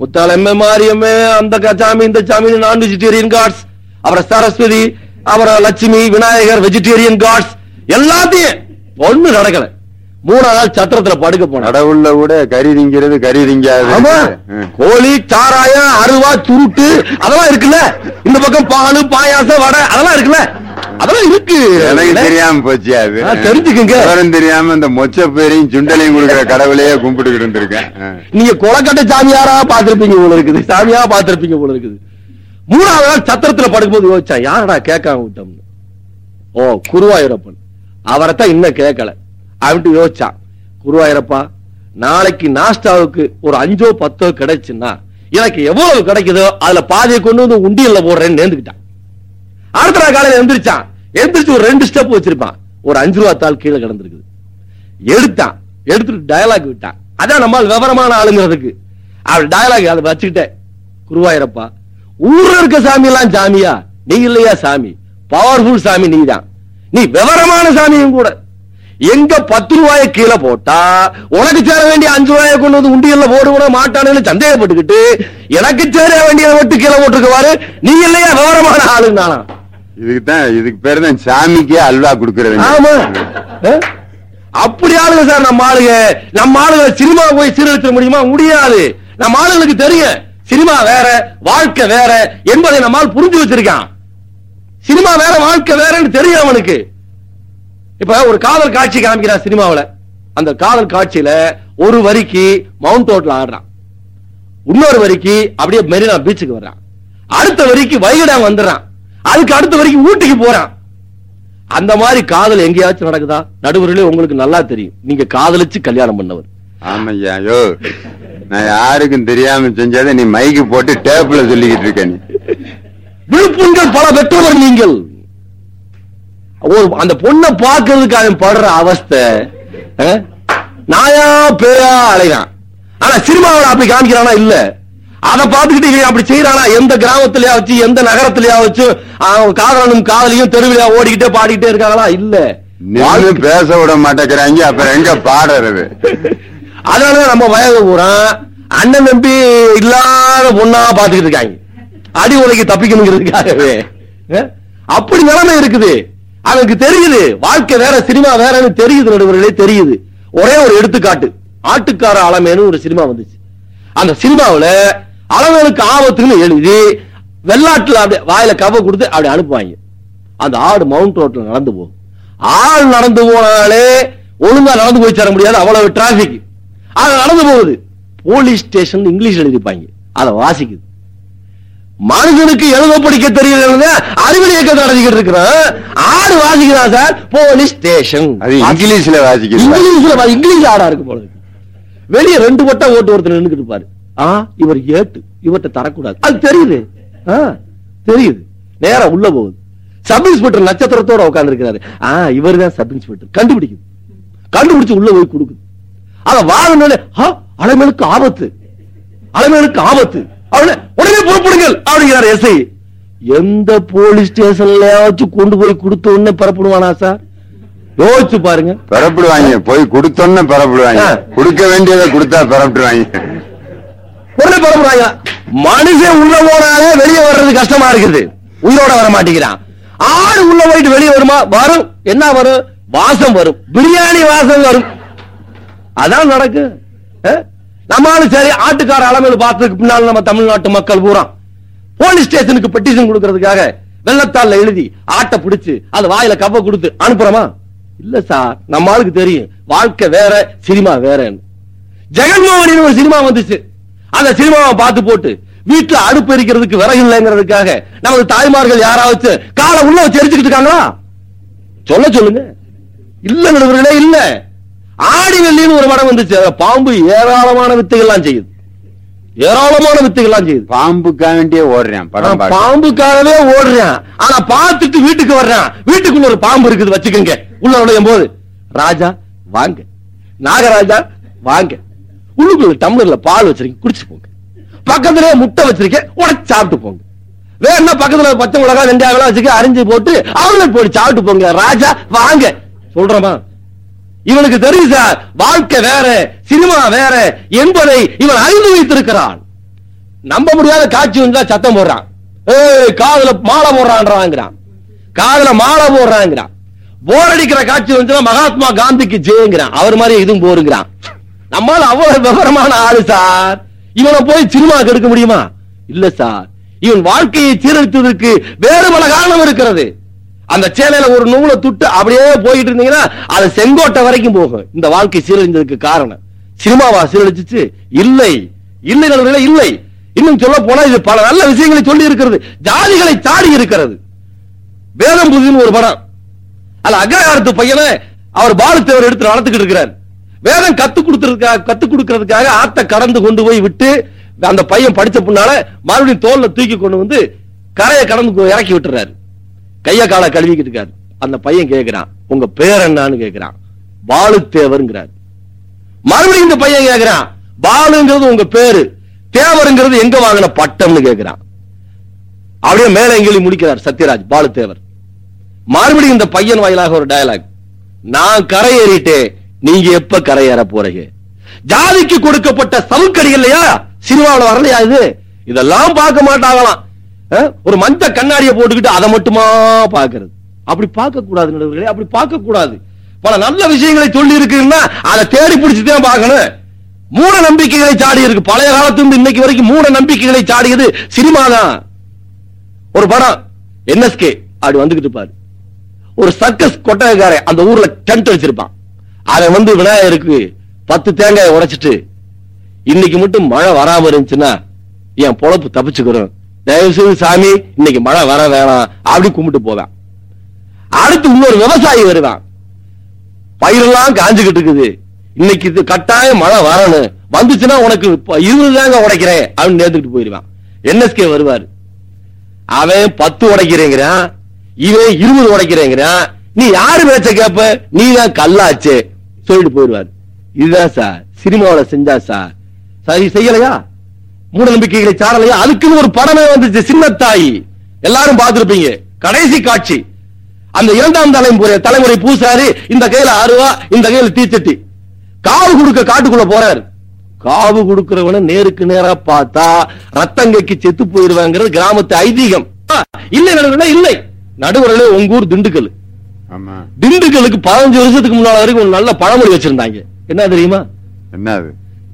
Speaker 2: முத்தாளம்மே மாரியம்மே அந்த சாமி இந்த சாமி நான் வெஜிடேரியன் காட்ஸ் அப்புறம் சரஸ்வதி அப்புறம் லட்சுமி விநாயகர் வெஜிடேரியன் காட்ஸ் எல்லாத்தையும் ஒண்ணு நடக்கலை மூணாவது சத்திரத்துல படுக்க போன கடவுள்ல கூட கறி திங்கிறது கறி திங்காது கோழி சாராயம் அருவா துருட்டு அதெல்லாம் இருக்குல்ல இந்த பக்கம் பால் பாயாசம் வடை அதெல்லாம் இருக்குல்ல அதெல்லாம் இருக்கு எனக்கு தெரியாம
Speaker 1: போச்சு அது தெரிஞ்சுக்கங்க விவரம் தெரியாம
Speaker 2: இந்த மொச்ச பேரையும் சுண்டலையும் கொடுக்குற கடவுளையே
Speaker 1: கும்பிட்டுக்கிட்டு இருந்திருக்கேன்
Speaker 2: நீங்க கொலக்கட்டை சாமியாரா பாத்திருப்பீங்க போல இருக்குது சாமியா பாத்திருப்பீங்க போல இருக்குது மூணாவது நாள் சத்திரத்துல படுக்கும்போது யோசிச்சா யாரடா கேட்காம விட்டோம்னு ஓ குருவாயூரப்பன் அவரைத்தான் இன்னும் கேட்கல அப்படின்ட்டு யோசிச்சான் குருவாயிரப்பா நாளைக்கு நாஸ்டாவுக்கு ஒரு அஞ்சோ பத்தோ கிடைச்சுன்னா எனக்கு எவ்வளவு கிடைக்குதோ அதுல பாதியை கொண்டு வந்து உண்டியல்ல போடுறேன்னு நேர்ந்துக்கிட்டான் அடுத்த நாள் காலையில் எந்திரிச்சான் எந்திரிச்சு ஒரு ரெண்டு ஸ்டெப் வச்சிருப்பான் ஒரு அஞ்சு ரூபா தாள் கீழே கிடந்திருக்குது எடுத்தான் எடுத்துட்டு டயலாக் விட்டான் அதான் நம்மால் விவரமான ஆளுங்கிறதுக்கு அவர் டயலாக் அதை வச்சுக்கிட்டேன் குருவாயிரப்பா ஊர்ல இருக்க சாமி எல்லாம் சாமியா நீ இல்லையா சாமி பவர்ஃபுல் சாமி நீ தான் நீ விவரமான சாமியும் கூட எங்க பத்து ரூபாய கீழே போட்டா உனக்கு சேர வேண்டிய அஞ்சு ரூபாய கொண்டு வந்து உண்டியல்ல போடுவோம் மாட்டானுன்னு சந்தேகப்பட்டுக்கிட்டு எனக்கு சேர வேண்டிய மட்டும் கீழே போட்டுருக்குவாரு நீ இல்லையா விவரமான ஆளுங்க நானா
Speaker 1: இதுக்கு தான் இதுக்கு பேரு தான் சாமிக்கே அல்வா கொடுக்கறது ஆமா
Speaker 2: அப்படி ஆளுங்க சார் நம்ம ஆளுங்க நம்ம ஆளுங்க சினிமா போய் சீரழிச்சிட முடியுமா முடியாது நம்ம ஆளுங்களுக்கு தெரியும் சினிமா வேற வாழ்க்கை வேற என்பதை நம்மால் புரிஞ்சு வச்சிருக்கான் சினிமா வேற வாழ்க்கை வேறன்னு தெரியும் அவனுக்கு இப்ப ஒரு காதல் காட்சி காமிக்கிறான் சினிமாவில அந்த காதல் காட்சியில ஒரு வரிக்கு மவுண்ட் ஹோட்டல் ஆடுறான் இன்னொரு வரிக்கு அப்படியே மெரினா பீச்சுக்கு வர்றான் அடுத்த வரிக்கு வைகடாம் வந்துடுறான் அதுக்கு அடுத்த வரைக்கும் ஊட்டிக்கு போறான் அந்த மாதிரி காதல் எங்கேயாச்சும் நடக்குதா நடுவர்களே உங்களுக்கு நல்லா தெரியும் நீங்க காதலிச்சு கல்யாணம் பண்ணவர்
Speaker 1: ஆமையா யோ நான் யாருக்கும் தெரியாம செஞ்சதை நீ மைக்கு போட்டு டேப்ல சொல்லிக்கிட்டு இருக்க நீ
Speaker 2: விழுப்புண்கள் பல பெற்றவர் நீங்கள் ஒரு அந்த பொண்ணை பார்க்கறதுக்கு அவன் படுற அவஸ்தை நாயா பேயா அலைதான் ஆனா சினிமாவில் அப்படி காமிக்கிறானா இல்ல அதை பார்த்துக்கிட்டு அப்படி செய்யறானா எந்த கிராமத்திலயா வச்சு எந்த நகரத்திலயா வச்சு காதலனும் காதலியும் தெருவிலையா ஓடிக்கிட்டே பாடிக்கிட்டே இருக்காங்களா இல்ல பேச விட மாட்டேங்கிறாங்க அப்புறம் எங்க பாடுறது அதனாலதான் நம்ம வயது பூரா அண்ணன் நம்பி இல்லாத பொண்ணா பாத்துக்கிட்டு இருக்காங்க அடி உலகி தப்பிக்கணுங்கிறதுக்காகவே அப்படி நிலைமை இருக்குது அவனுக்கு தெரியுது வாழ்க்கை வேற சினிமா வேறன்னு தெரியுது நடுவர்களே தெரியுது ஒரே ஒரு எடுத்துக்காட்டு ஆட்டுக்கார அலமேனு ஒரு சினிமா வந்துச்சு அந்த சினிமாவில் அலமேனுக்கு ஆபத்துன்னு எழுதி வெள்ளாட்டுல அப்படியே வாயில கவ கொடுத்து அப்படி அனுப்புவாங்க அந்த ஆடு மவுண்ட் ரோட்ல நடந்து போகும் ஆள் நடந்து போனாலே ஒழுங்கா நடந்து போய் சேர முடியாது அவ்வளவு டிராபிக் அது நடந்து போகுது போலீஸ் ஸ்டேஷன் இங்கிலீஷ் எழுதிப்பாங்க அதை வாசிக்குது மனிதனுக்கு எழுத படிக்க தெரியல அறிவியல் இயக்கத்தை நடத்திக்கிட்டு இருக்கிறான் ஆடு வாசிக்கிறான் சார் போலீஸ் ஸ்டேஷன் இங்கிலீஷ்ல வாசிக்க இங்கிலீஷ்ல இங்கிலீஷ் ஆடா இருக்கு போல வெளியே ரெண்டு பட்டா ஓட்டு ஒருத்தர் நின்றுட்டு இருப்பாரு ஆ இவர் ஏட்டு இவர்கிட்ட தரக்கூடாது அது தெரியுது தெரியுது நேரம் உள்ள போகுது சப் இன்ஸ்பெக்டர் நட்சத்திரத்தோட உட்கார்ந்து இருக்கிறாரு ஆ இவர் தான் சப் இன்ஸ்பெக்டர் கண்டுபிடிக்குது கண்டுபிடிச்சு உள்ள போய் கொடுக்குது அத வாங்கினோடனே அலைமேலுக்கு ஆபத்து அலைமேலுக்கு ஆபத்து உடனே புறப்படுங்கள் அப்படிங்கிறார் எஸ்ஐ எந்த போலீஸ் ஸ்டேஷன்லயாச்சும் கொண்டு போய் கொடுத்த உடனே பரப்பிடுவானா சார் யோசிச்சு பாருங்க
Speaker 1: பெறப்படுவாங்க போய் கொடுத்தோன்னு பெறப்படுவாங்க கொடுக்க வேண்டியதை கொடுத்தா பெறப்படுவாங்க
Speaker 2: உடனே பெறப்படுவாங்க மனுஷன் உள்ள போனாலே வெளியே வர்றது கஷ்டமா இருக்குது உயிரோட வர மாட்டேங்கிறான் ஆடு உள்ள போயிட்டு வெளியே வருமா வரும் என்ன வரும் வாசம் வரும் பிரியாணி வாசம் வரும் அதான் நடக்கு நம்மளும் சரி ஆட்டுக்கார அளவில் பார்த்ததுக்கு பின்னால் நம்ம தமிழ்நாட்டு மக்கள் பூரா போலீஸ் ஸ்டேஷனுக்கு பெட்டிஷன் கொடுக்கறதுக்காக வெள்ளத்தால எழுதி ஆட்டை பிடிச்சு அது வாயில கப்ப கொடுத்து அனுப்புறமா இல்ல சார் நம்ம ஆளுக்கு தெரியும் வாழ்க்கை வேற சினிமா வேறன்னு ஜெகன்மோகன் ஒரு சினிமா வந்துச்சு அந்த சினிமாவை பார்த்து போட்டு வீட்டுல அடுப்பு எரிக்கிறதுக்கு விறகு இல்லைங்கிறதுக்காக நமது தாய்மார்கள் யாராவது காலை உள்ள வச்சு எரிச்சுக்கிட்டு இருக்காங்களா சொல்ல சொல்லுங்க இல்ல நடுவர்களே இல்லை ஆடி வெள்ளின்னு ஒரு படம் வந்துச்சு பாம்பு ஏராளமான வித்துகள்லாம் செய்யுது ஏராளமான வித்துகள்லாம் செய்யுது பாம்புக்காக வேண்டிய ஓடுறேன் பாம்புக்காகவே ஓடுறேன் ஆனா பார்த்துட்டு வீட்டுக்கு வர்றேன் வீட்டுக்குள்ள ஒரு பாம்பு இருக்குது வச்சுக்கோங்க உள்ள உடையும் போது ராஜா வாங்க நாகராஜா வாங்க உள்ளுக்குள்ள டம்ளர்ல பால் வச்சிருக்கீங்க குடிச்சு போங்க பக்கத்துல முட்டை வச்சிருக்கேன் உடச்சு சாப்பிட்டு போங்க வேணா பக்கத்துல பச்சை மிளகா வெண்டியாவெல்லாம் வச்சுக்க அரிஞ்சு போட்டு அவங்க போட்டு சாப்பிட்டு போங்க ராஜா வாங்க சொல்றமா இவனுக்கு தெரியும் சார் வாழ்க்கை வேற சினிமா வேற என்பதை இவன் அறிந்து வைத்திருக்கிறான் நம்ப முடியாத காட்சி வந்தா சத்தம் போடுறான் ஏய் காதல மாலை போடுறான்றாங்கிறான் காதல மாலை போடுறாங்கிறான் போர் அடிக்கிற காட்சி வந்து மகாத்மா காந்திக்கு ஜெயங்கிறான் அவர் மாதிரி இதுவும் போருங்கிறான் நம்மால அவ்வளவு விவரமான ஆளு சார் இவனை போய் சினிமா எடுக்க முடியுமா இல்ல சார் இவன் வாழ்க்கையை சீரழித்ததற்கு வேறு பல காரணம் இருக்கிறது அந்த சேலையில ஒரு நூலை துட்டு அப்படியே போயிட்டு இருந்தீங்கன்னா அது செங்கோட்டை வரைக்கும் போகும் இந்த வாழ்க்கை சீரழிஞ்சதுக்கு காரணம் சினிமாவா சீரழிச்சிச்சு இல்லை இல்லை நல்ல இல்லை இன்னும் சொல்ல போனா இது பல நல்ல விஷயங்களை சொல்லி இருக்கிறது ஜாதிகளை தாடி இருக்கிறது வேதம் புதின்னு ஒரு படம் அது அக்ரகாரத்து பையனை அவர் பாலத்தேவர் எடுத்து வளர்த்துக்கிட்டு இருக்கிறார் வேதம் கத்து கொடுத்துறதுக்காக கத்து கொடுக்கறதுக்காக ஆத்த கடந்து கொண்டு போய் விட்டு அந்த பையன் படிச்ச பின்னால மறுபடியும் தோல்ல தூக்கி கொண்டு வந்து கரையை கடந்து இறக்கி விட்டுறாரு கைய கால கழுவிக்கிட்டு இருக்காரு அந்த பையன் கேட்கிறான் உங்க பேர் என்னன்னு கேட்கிறான் பாலு தேவருங்கிறார் மறுபடியும் இந்த பையன் கேட்கிறான் பாலுங்கிறது உங்க பேரு தேவருங்கிறது எங்க வாங்கின பட்டம்னு கேட்கிறான் அப்படியே மேல எங்கேயும் முடிக்கிறார் சத்யராஜ் பாலு தேவர் மறுபடியும் இந்த பையன் வாயிலாக ஒரு டயலாக் நான் கரையேறிட்டேன் நீங்க எப்ப கரையேற போறீங்க ஜாதிக்கு கொடுக்கப்பட்ட சவுக்கடி இல்லையா சினிமாவில் வரலையா இது இதெல்லாம் பார்க்க மாட்டாங்களாம் ஒரு மஞ்ச கண்ணாடியை போட்டுக்கிட்டு அதை மட்டுமா பாக்குறது அப்படி பார்க்க கூடாது நடுவர்களே அப்படி பார்க்க கூடாது பல நல்ல விஷயங்களை சொல்லி இருக்குன்னா அதை தேடி பிடிச்சுதான் பார்க்கணும் மூட நம்பிக்கைகளை சாடி இருக்கு பழைய காலத்திலிருந்து இன்னைக்கு வரைக்கும் மூட நம்பிக்கைகளை சாடியது சினிமா தான் ஒரு படம் என்எஸ்கே அப்படி வந்துகிட்டு இருப்பாரு ஒரு சர்க்கஸ் கொட்டகைக்கார அந்த ஊர்ல டென்ட் வச்சிருப்பான் அதை வந்து விநாயகருக்கு பத்து தேங்காயை உடைச்சிட்டு இன்னைக்கு மட்டும் மழை வராம இருந்துச்சுன்னா என் பொழப்பு தப்பிச்சுக்கிறோம் தயவுசெய்து சாமி இன்னைக்கு மழை வர வேணாம் அப்படி கும்பிட்டு போவேன் அடுத்து இன்னொரு விவசாயி வருவான் பயிரெல்லாம் காஞ்சுக்கிட்டு இருக்குது இன்னைக்கு இது கட்டாயம் மழை வரணும் வந்துச்சுன்னா உனக்கு இருபது தாங்க உடைக்கிறேன் அப்படின்னு நேர்ந்துட்டு போயிடுவான் என்எஸ்கே வருவார் அவன் பத்து உடைக்கிறேங்கிறான் இவன் இருபது உடைக்கிறேங்கிறான் நீ யாரு பேச்ச கேப்ப நீ தான் கல்லாச்சு சொல்லிட்டு போயிடுவார் இதுதான் சார் சினிமாவில செஞ்சா சார் சரி செய்யலையா மூட நம்பிக்கைகளை சாரலையா அதுக்குன்னு ஒரு படமே வந்துச்சு சின்னத்தாய் எல்லாரும் பார்த்திருப்பீங்க கடைசி காட்சி அந்த இரண்டாம் தலைமுறை தலைமுறை பூசாரி இந்த கையில அருவா இந்த கையில தீச்சட்டி காவு கொடுக்க காட்டுக்குள்ள போறாரு காவு கொடுக்கிறவன நேருக்கு நேரா பார்த்தா ரத்தங்கைக்கு செத்து போயிருவாங்கிறது கிராமத்து ஐதீகம் இல்லை நடுவர்களே இல்லை நடுவர்களே உங்க ஊர் திண்டுக்கல் திண்டுக்கலுக்கு பதினஞ்சு வருஷத்துக்கு முன்னால வரைக்கும் நல்ல பழமொழி வச்சிருந்தாங்க என்ன தெரியுமா என்ன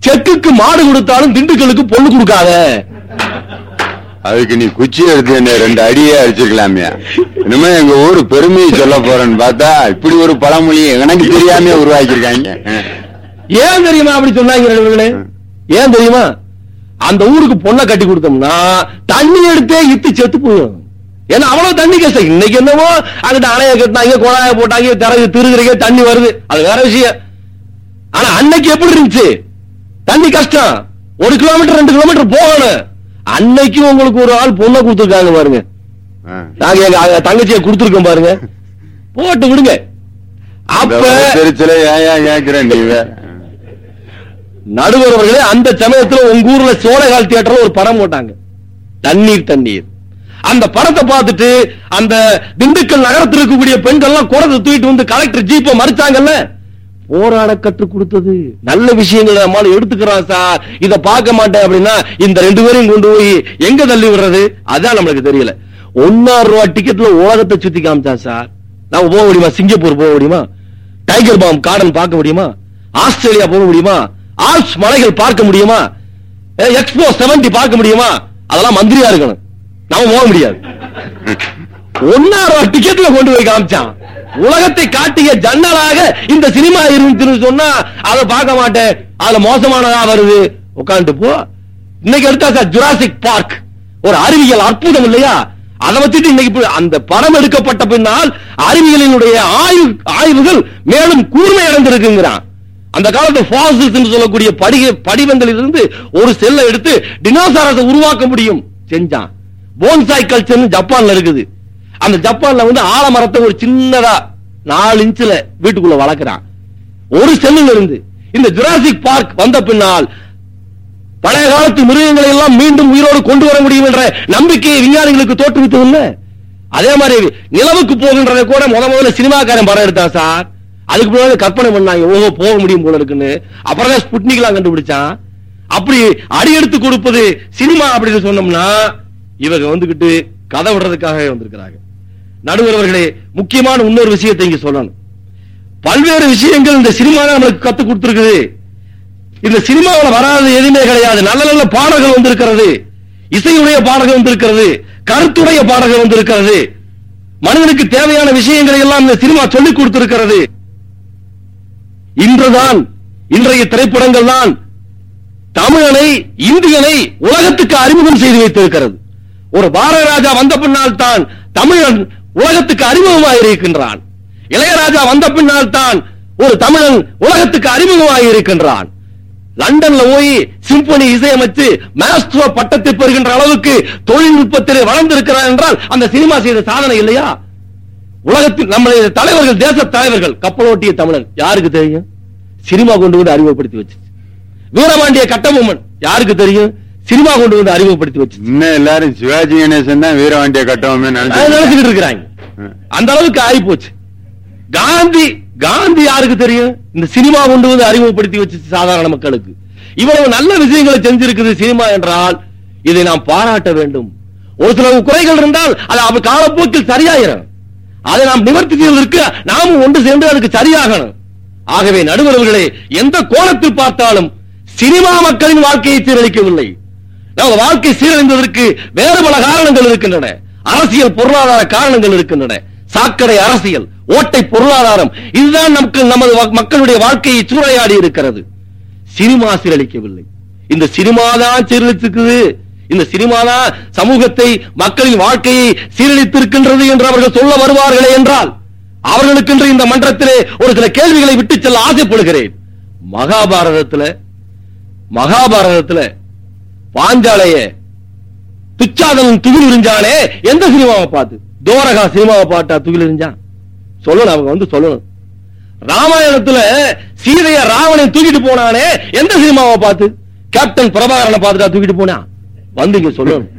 Speaker 2: செக்குக்கு மாடு கொடுத்தாலும் திண்டுக்கலுக்கு பொண்ணு கொடுக்காத
Speaker 1: அதுக்கு நீ குச்சி எடுத்து என்ன ரெண்டு அடியே அடிச்சிருக்கலாமே இனிமே எங்க ஊர் பெருமையை சொல்ல போறேன்னு பார்த்தா இப்படி ஒரு பழமொழியை எனக்கு தெரியாம உருவாக்கியிருக்காங்க
Speaker 2: ஏன் தெரியுமா அப்படி சொன்னாங்க ஏன் தெரியுமா அந்த ஊருக்கு பொண்ணை கட்டி கொடுத்தோம்னா தண்ணி எடுத்தே இத்து செத்து போயிடும் ஏன்னா அவ்வளவு தண்ணி கஷ்டம் இன்னைக்கு என்னவோ அங்கிட்ட அணைய கட்டினாங்க குழாய போட்டாங்க திறகு திருகிறீங்க தண்ணி வருது அது வேற விஷயம் ஆனா அன்னைக்கு எப்படி இருந்துச்சு தண்ணி கஷ்டம் ஒரு கிலோமீட்டர் ரெண்டு கிலோமீட்டர் போகணும் அன்னைக்கும் உங்களுக்கு ஒரு ஆள் பொண்ணை கொடுத்துருக்காங்க பாருங்க நாங்க எங்க தங்கச்சியை கொடுத்துருக்கோம் பாருங்க போட்டு விடுங்க அப்ப நடுவர் அவர்களே அந்த சமயத்துல உங்க ஊர்ல சோழகால் தியேட்டர்ல ஒரு படம் போட்டாங்க தண்ணீர் தண்ணீர் அந்த படத்தை பார்த்துட்டு அந்த திண்டுக்கல் நகரத்தில் இருக்கக்கூடிய பெண்கள்லாம் குடத்தை தூக்கிட்டு வந்து கலெக்டர் ஜீப்பை மறிச்சாங்கல்ல போராட கற்றுக் கொடுத்தது நல்ல விஷயங்களை நம்மால எடுத்துக்கிறான் சார் இத பார்க்க மாட்டேன் அப்படின்னா இந்த ரெண்டு பேரையும் கொண்டு போய் எங்க தள்ளி விடுறது அதான் நம்மளுக்கு தெரியல ஒன்னாறு ரூபா டிக்கெட்ல உலகத்தை சுத்தி காமிச்சா சார் நாம போக முடியுமா சிங்கப்பூர் போக முடியுமா டைகர் பாம் கார்டன் பார்க்க முடியுமா ஆஸ்திரேலியா போக முடியுமா ஆல்ஸ் மலைகள் பார்க்க முடியுமா எக்ஸ்போ செவன்டி பார்க்க முடியுமா அதெல்லாம் மந்திரியா இருக்கணும் நாம போக முடியாது ஒன்னாறு ரூபா டிக்கெட்ல கொண்டு போய் காமிச்சான் உலகத்தை காட்டிய ஜன்னலாக இந்த சினிமா இருந்து சொன்னா அதை பார்க்க மாட்டேன் அதுல மோசமானதா வருது உட்காந்துட்டு போ இன்னைக்கு எடுத்தா சார் ஜுராசிக் பார்க் ஒரு அறிவியல் அற்புதம் இல்லையா அதை வச்சுட்டு இன்னைக்கு அந்த படம் எடுக்கப்பட்ட பின்னால் அறிவியலினுடைய ஆய்வு ஆய்வுகள் மேலும் கூர்மை அடைந்திருக்குங்கிறான் அந்த காலத்து ஃபாசில்ஸ் சொல்லக்கூடிய படிக படிவங்களில் இருந்து ஒரு செல்லை எடுத்து டினோசாரத்தை உருவாக்க முடியும் செஞ்சான் போன்சாய் கல்ச்சர்னு ஜப்பான்ல இருக்குது அந்த ஜப்பான்ல வந்து ஆலமரத்தை ஒரு சின்னதா நாலு இன்ச்சுல வீட்டுக்குள்ள வளர்க்கிறான் ஒரு செல்லுல இருந்து இந்த ஜுராசிக் பார்க் வந்த பின்னால் பழைய காலத்து மிருகங்களை எல்லாம் மீண்டும் உயிரோடு கொண்டு வர முடியும் என்ற நம்பிக்கையை விஞ்ஞானிகளுக்கு தோற்றுவித்தது அதே மாதிரி நிலவுக்கு போகின்றதை கூட முத முதல்ல சினிமாக்காரன் படம் எடுத்தான் சார் அதுக்கு பின்னாடி கற்பனை பண்ணாங்க ஓஹோ போக முடியும் போல இருக்குன்னு அப்புறம் தான் ஸ்புட்னிக்லாம் கண்டுபிடிச்சான் அப்படி அடி கொடுப்பது சினிமா அப்படின்னு சொன்னோம்னா இவங்க வந்துகிட்டு கதை விடுறதுக்காகவே வந்திருக்கிறாங்க நடுவர்களே முக்கியமான இன்னொரு விஷயத்தை இங்க சொல்லணும் பல்வேறு விஷயங்கள் இந்த சினிமா நம்மளுக்கு கத்து கொடுத்திருக்குது இந்த சினிமாவில் வராது எதுவுமே கிடையாது நல்ல நல்ல பாடல்கள் வந்திருக்கிறது இசையுடைய பாடகர் வந்திருக்கிறது கருத்துடைய பாடகர் வந்திருக்கிறது மனிதனுக்கு தேவையான விஷயங்களை எல்லாம் இந்த சினிமா சொல்லிக் கொடுத்திருக்கிறது இன்றுதான் இன்றைய திரைப்படங்கள் தான் தமிழனை இந்தியனை உலகத்துக்கு அறிமுகம் செய்து வைத்திருக்கிறது ஒரு பாரத ராஜா வந்த பின்னால் தான் தமிழன் உலகத்துக்கு அறிமுகமாக இருக்கின்றான் இளையராஜா வந்த பின்னால் தான் ஒரு தமிழன் உலகத்துக்கு அறிமுகமாக இருக்கின்றான் லண்டன்ல போய் சிம்பனி இசையமைத்து மேஸ்துவ பட்டத்தை பெறுகின்ற அளவுக்கு தொழில்நுட்பத்தில் இருக்கிறார் என்றால் அந்த சினிமா செய்த சாதனை இல்லையா உலகத்தில் நம்முடைய தலைவர்கள் தேச தலைவர்கள் கப்பலோட்டிய தமிழன் யாருக்கு தெரியும் சினிமா கொண்டு கொண்டு அறிமுகப்படுத்தி வச்சு வீரபாண்டிய கட்டபொம்மன் யாருக்கு தெரியும் சினிமா கொண்டு வந்து அறிமுகப்படுத்தி வச்சு இன்னும் எல்லாரும் சிவாஜி கணேசன் தான் வீரவாண்டிய கட்டவமே நினைச்சுக்கிட்டு இருக்கிறாங்க அந்த அளவுக்கு ஆகி போச்சு காந்தி காந்தி யாருக்கு தெரியும் இந்த சினிமா கொண்டு வந்து அறிமுகப்படுத்தி வச்சு சாதாரண மக்களுக்கு இவ்வளவு நல்ல விஷயங்களை செஞ்சிருக்குது சினிமா என்றால் இதை நாம் பாராட்ட வேண்டும் ஒரு சில குறைகள் இருந்தால் அது அவ காலப்போக்கில் சரியாயிரும் அதை நாம் நிவர்த்தி செய்வதற்கு நாமும் ஒன்று சேர்ந்து அதுக்கு சரியாகணும் ஆகவே நடுவர்களே எந்த கோணத்தில் பார்த்தாலும் சினிமா மக்களின் வாழ்க்கையை சீரழிக்கவில்லை நமது வாழ்க்கை சீரழிந்ததற்கு வேறு பல காரணங்கள் இருக்கின்றன அரசியல் பொருளாதார காரணங்கள் இருக்கின்றன சாக்கடை அரசியல் ஓட்டை பொருளாதாரம் இதுதான் நமக்கு நமது மக்களுடைய வாழ்க்கையை சூறையாடி இருக்கிறது சினிமா சீரழிக்கவில்லை இந்த சினிமாதான் தான் சீரழித்துக்குது இந்த சினிமாதான் சமூகத்தை மக்களின் வாழ்க்கையை சீரழித்திருக்கின்றது என்று அவர்கள் சொல்ல வருவார்களே என்றால் அவர்களுக்கு இந்த மன்றத்திலே ஒரு சில கேள்விகளை விட்டு செல்ல ஆசைப்படுகிறேன் மகாபாரதத்தில் மகாபாரதத்தில் பாஞ்சாலையே துச்சாதனம் துகில் இருந்தாலே எந்த சினிமாவை பார்த்து தோரகா சினிமாவை பார்த்தா துகில் எரிஞ்சான் சொல்லணும் அவங்க வந்து சொல்லணும் ராமாயணத்துல சீதைய ராவணன் தூக்கிட்டு போனானே எந்த சினிமாவை பார்த்து கேப்டன் பிரபாகரனை பார்த்துட்டா தூக்கிட்டு போனா வந்து இங்க சொல்லணும்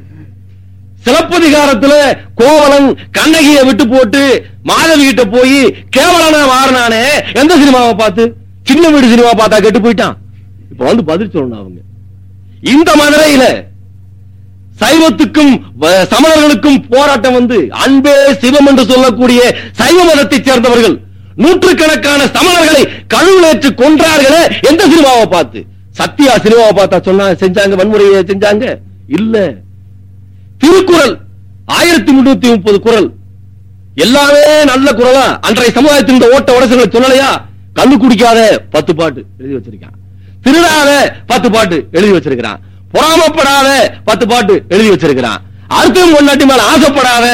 Speaker 2: சிலப்பதிகாரத்துல கோவலன் கண்ணகிய விட்டு போட்டு மாதவி கிட்ட போய் கேவலனா மாறினானே எந்த சினிமாவை பார்த்து சின்ன வீடு சினிமா பார்த்தா கெட்டு போயிட்டான் இப்ப வந்து பதில் சொல்லணும் அவங்க இந்த மதுரையில சைவத்துக்கும் சமணர்களுக்கும் போராட்டம் வந்து அன்பே சிவம் என்று சொல்லக்கூடிய சைவ மதத்தைச் சேர்ந்தவர்கள் நூற்றுக்கணக்கான சமணர்களை கழுவுலேற்று கொன்றார்களே எந்த சினிமாவை பார்த்து சத்தியா சினிமாவை பார்த்தா சொன்னா செஞ்சாங்க வன்முறையை செஞ்சாங்க இல்ல திருக்குறள் ஆயிரத்தி முன்னூத்தி முப்பது குரல் எல்லாமே நல்ல குரலா அன்றைய சமுதாயத்தின் ஓட்ட உடசங்களை சொல்லலையா கண்ணு குடிக்காத பத்து பாட்டு எழுதி வச்சிருக்கான் திருடாத பத்து பாட்டு எழுதி வச்சிருக்கிறான் பொறாமப்படாத பத்து பாட்டு எழுதி வச்சிருக்கிறான் அடுத்தவங்க கொண்டாட்டி மேல ஆசைப்படாத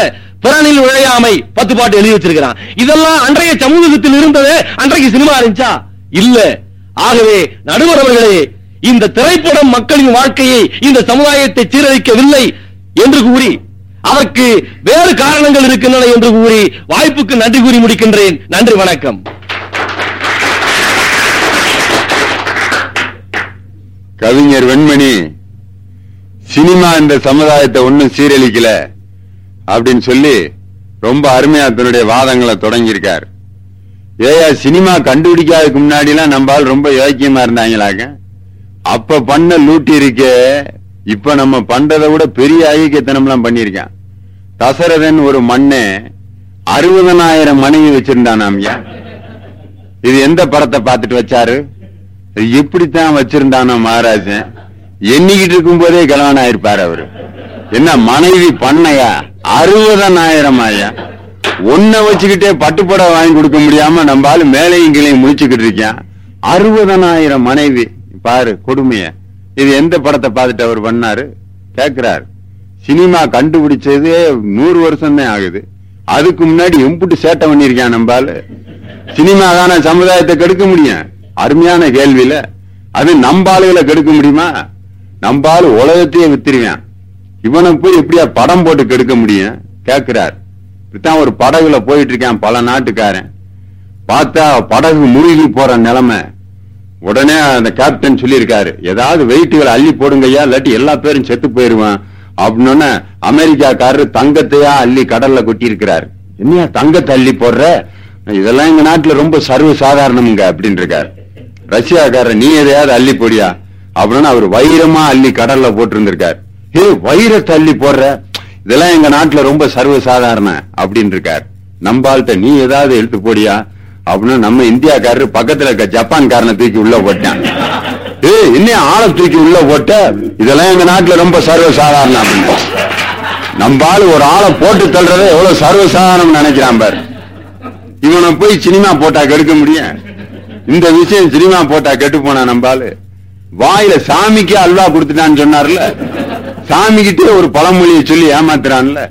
Speaker 2: பிறனில் உழையாமை பத்து பாட்டு எழுதி வச்சிருக்கிறான் இதெல்லாம் அன்றைய சமூகத்தில் இருந்தது அன்றைக்கு சினிமா இருந்துச்சா இல்ல ஆகவே நடுவரவர்களே இந்த திரைப்படம் மக்களின் வாழ்க்கையை இந்த சமுதாயத்தை சீரழிக்கவில்லை என்று கூறி அதற்கு வேறு காரணங்கள் இருக்கின்றன என்று கூறி வாய்ப்புக்கு நன்றி கூறி முடிக்கின்றேன் நன்றி வணக்கம்
Speaker 1: கவிஞர் வெண்மணி சினிமா இந்த சமுதாயத்தை ஒன்னும் சீரழிக்கல அப்படின்னு சொல்லி ரொம்ப அருமையா தன்னுடைய வாதங்களை தொடங்கியிருக்கார் ஏயா சினிமா கண்டுபிடிக்காததுக்கு முன்னாடிலாம் நம்மால் ஆள் ரொம்ப யோக்கியமா இருந்தாங்களாங்க அப்ப பண்ண லூட்டி இருக்கே இப்ப நம்ம பண்றதை விட பெரிய ஐக்கியத்தனம்லாம் பண்ணியிருக்கான் தசரதன் ஒரு மண்ணு அறுபதனாயிரம் மனைவி வச்சிருந்தான் இது எந்த படத்தை பார்த்துட்டு வச்சாரு இப்படித்தான் வச்சிருந்தானோ மகாராஜன் எண்ணிக்கிட்டு இருக்கும் போதே கல்யாணம் ஆயிருப்பார் அவரு என்ன மனைவி பண்ணையா அறுபதனாயிரம் ஆயா ஒன்ன வச்சுக்கிட்டே பட்டுப்பட வாங்கி கொடுக்க முடியாம நம்மால மேலையும் கீழையும் முடிச்சுக்கிட்டு இருக்கேன் அறுபதனாயிரம் மனைவி பாரு கொடுமைய இது எந்த படத்தை பார்த்துட்டு அவர் பண்ணாரு கேக்குறாரு சினிமா கண்டுபிடிச்சதே நூறு வருஷம் தான் ஆகுது அதுக்கு முன்னாடி எம்புட்டு சேட்டை பண்ணிருக்கேன் நம்பாலு சினிமா தானே சமுதாயத்தை கெடுக்க முடியும் அருமையான கேள்வியில அது நம்ப ஆளுகளை கெடுக்க முடியுமா நம்ப ஆளு உலகத்தையே வித்திருவேன் இவனை போய் எப்படியா படம் போட்டு கெடுக்க முடியும் கேட்கிறார் இப்படித்தான் ஒரு படகுல போயிட்டு இருக்கேன் பல நாட்டுக்காரன் பார்த்தா படகு முழுகி போற நிலைமை உடனே அந்த கேப்டன் சொல்லியிருக்காரு ஏதாவது வெயிட்டுகளை அள்ளி போடுங்கய்யா இல்லாட்டி எல்லா பேரும் செத்து போயிருவான் அப்படின்னு அமெரிக்காக்காரர் தங்கத்தையா அள்ளி கடல்ல கொட்டி இருக்கிறாரு என்னையா தங்கத்தை அள்ளி போடுற இதெல்லாம் எங்க நாட்டுல ரொம்ப சர்வ சாதாரணம்ங்க அப்படின்னு இருக்காரு ரஷ்யாக்காரர் நீ எதையாவது அள்ளி போடியா அப்படின்னு அவர் வைரமா அள்ளி கடல்ல போட்டிருந்திருக்கார் ஹே வைரத்தை அள்ளி போடுற இதெல்லாம் எங்க நாட்டுல ரொம்ப சர்வசாதாரண அப்படின்னு இருக்கார் நம்பால்கிட்ட நீ ஏதாவது எழுத்து போடியா அப்படின்னு நம்ம இந்தியாக்காரரு பக்கத்துல இருக்க ஜப்பான்காரனை தூக்கி உள்ள போட்டான் ஏ இன்னும் ஆளை தூக்கி உள்ள போட்ட இதெல்லாம் எங்க நாட்டுல ரொம்ப சர்வசாதாரண அப்படின்னு ஆளு ஒரு ஆளை போட்டு தள்ளுறத எவ்வளவு சர்வசாதாரணம் நினைக்கிறான் பாரு இவனை போய் சினிமா போட்டா கெடுக்க முடியும் இந்த விஷயம் சினிமா போட்டா கெட்டு போனா நம்பாலு வாயில சாமிக்கு அல்வா கொடுத்துட்டான்னு சொன்னார்ல சாமிக்கிட்டே ஒரு பழமொழியை சொல்லி ஏமாத்துறான்ல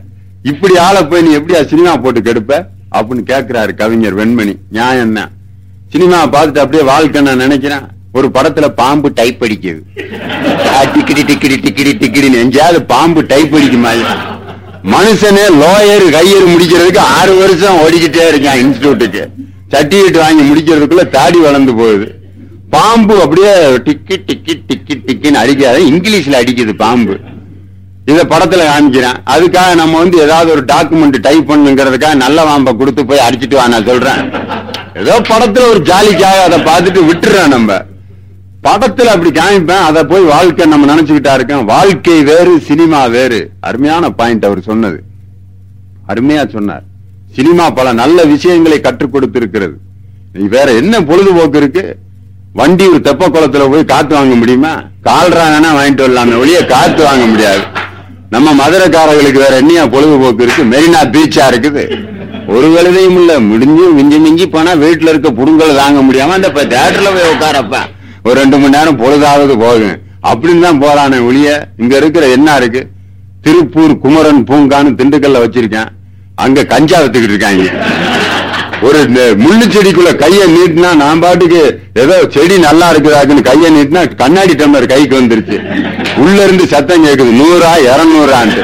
Speaker 1: இப்படி ஆளை போய் நீ எப்படியா சினிமா போட்டு கெடுப்ப அப்படின்னு கேட்கிறாரு கவிஞர் வெண்மணி நியாயம் என்ன சினிமா பார்த்துட்டு அப்படியே வாழ்க்கை நான் நினைக்கிறேன் ஒரு படத்துல பாம்பு டைப் அடிக்குது டிக்கிடி டிக்கிடி டிக்கிடி டிக்கிடின்னு எங்கேயாவது பாம்பு டைப் அடிக்குமா மனுஷனே லோயர் கையர் முடிக்கிறதுக்கு ஆறு வருஷம் ஓடிக்கிட்டே இருக்கான் இன்ஸ்டியூட்டுக்கு சர்டிஃபிகேட் வாங்கி முடிக்கிறதுக்குள்ள தாடி வளர்ந்து போகுது பாம்பு அப்படியே டிக்கி டிக்கி டிக்கி டிக்கின்னு அடிக்காத இங்கிலீஷ்ல அடிக்குது பாம்பு இதை படத்துல காமிக்கிறேன் அதுக்காக நம்ம வந்து ஏதாவது ஒரு டாக்குமெண்ட் டைப் பண்ணுங்கிறதுக்காக நல்ல பாம்பை கொடுத்து போய் அடிச்சுட்டு வா நான் சொல்றேன் ஏதோ படத்துல ஒரு ஜாலிக்காக அதை பார்த்துட்டு விட்டுறேன் நம்ம படத்துல அப்படி காமிப்பேன் அதை போய் வாழ்க்கை நம்ம நினைச்சுக்கிட்டா இருக்கேன் வாழ்க்கை வேறு சினிமா வேறு அருமையான பாயிண்ட் அவர் சொன்னது அருமையா சொன்னார் சினிமா பல நல்ல விஷயங்களை கற்றுக் கொடுத்திருக்கிறது வேற என்ன பொழுதுபோக்கு இருக்கு வண்டி ஒரு தெப்ப குளத்துல போய் காத்து வாங்க முடியுமா கால்ரா வாங்கிட்டு வரலாமே ஒழிய காத்து வாங்க முடியாது நம்ம மதுரைக்காரர்களுக்கு வேற என்னையா பொழுதுபோக்கு இருக்கு மெரினா பீச்சா இருக்குது ஒரு வேலையும் இல்ல முடிஞ்சு மிஞ்சி மிஞ்சி போனா வீட்டுல இருக்க புடுங்கலை தாங்க முடியாம அந்த தேட்டர்ல போய் உட்காரப்ப ஒரு ரெண்டு மணி நேரம் பொழுதாவது போகும் அப்படின்னு தான் போறானே ஒளிய இங்க இருக்கிற என்ன இருக்கு திருப்பூர் குமரன் பூங்கான்னு திண்டுக்கல்ல வச்சிருக்கேன் அங்க கஞ்சா வித்துக்கிட்டு இருக்காங்க ஒரு முள்ளு செடிக்குள்ள கைய நீட்டினா நான் பாட்டுக்கு ஏதோ செடி நல்லா இருக்குதாக்குன்னு கைய நீட்டினா கண்ணாடி டம்ளர் கைக்கு வந்துருச்சு உள்ள இருந்து சத்தம் கேக்குது நூறா இருநூறான்ட்டு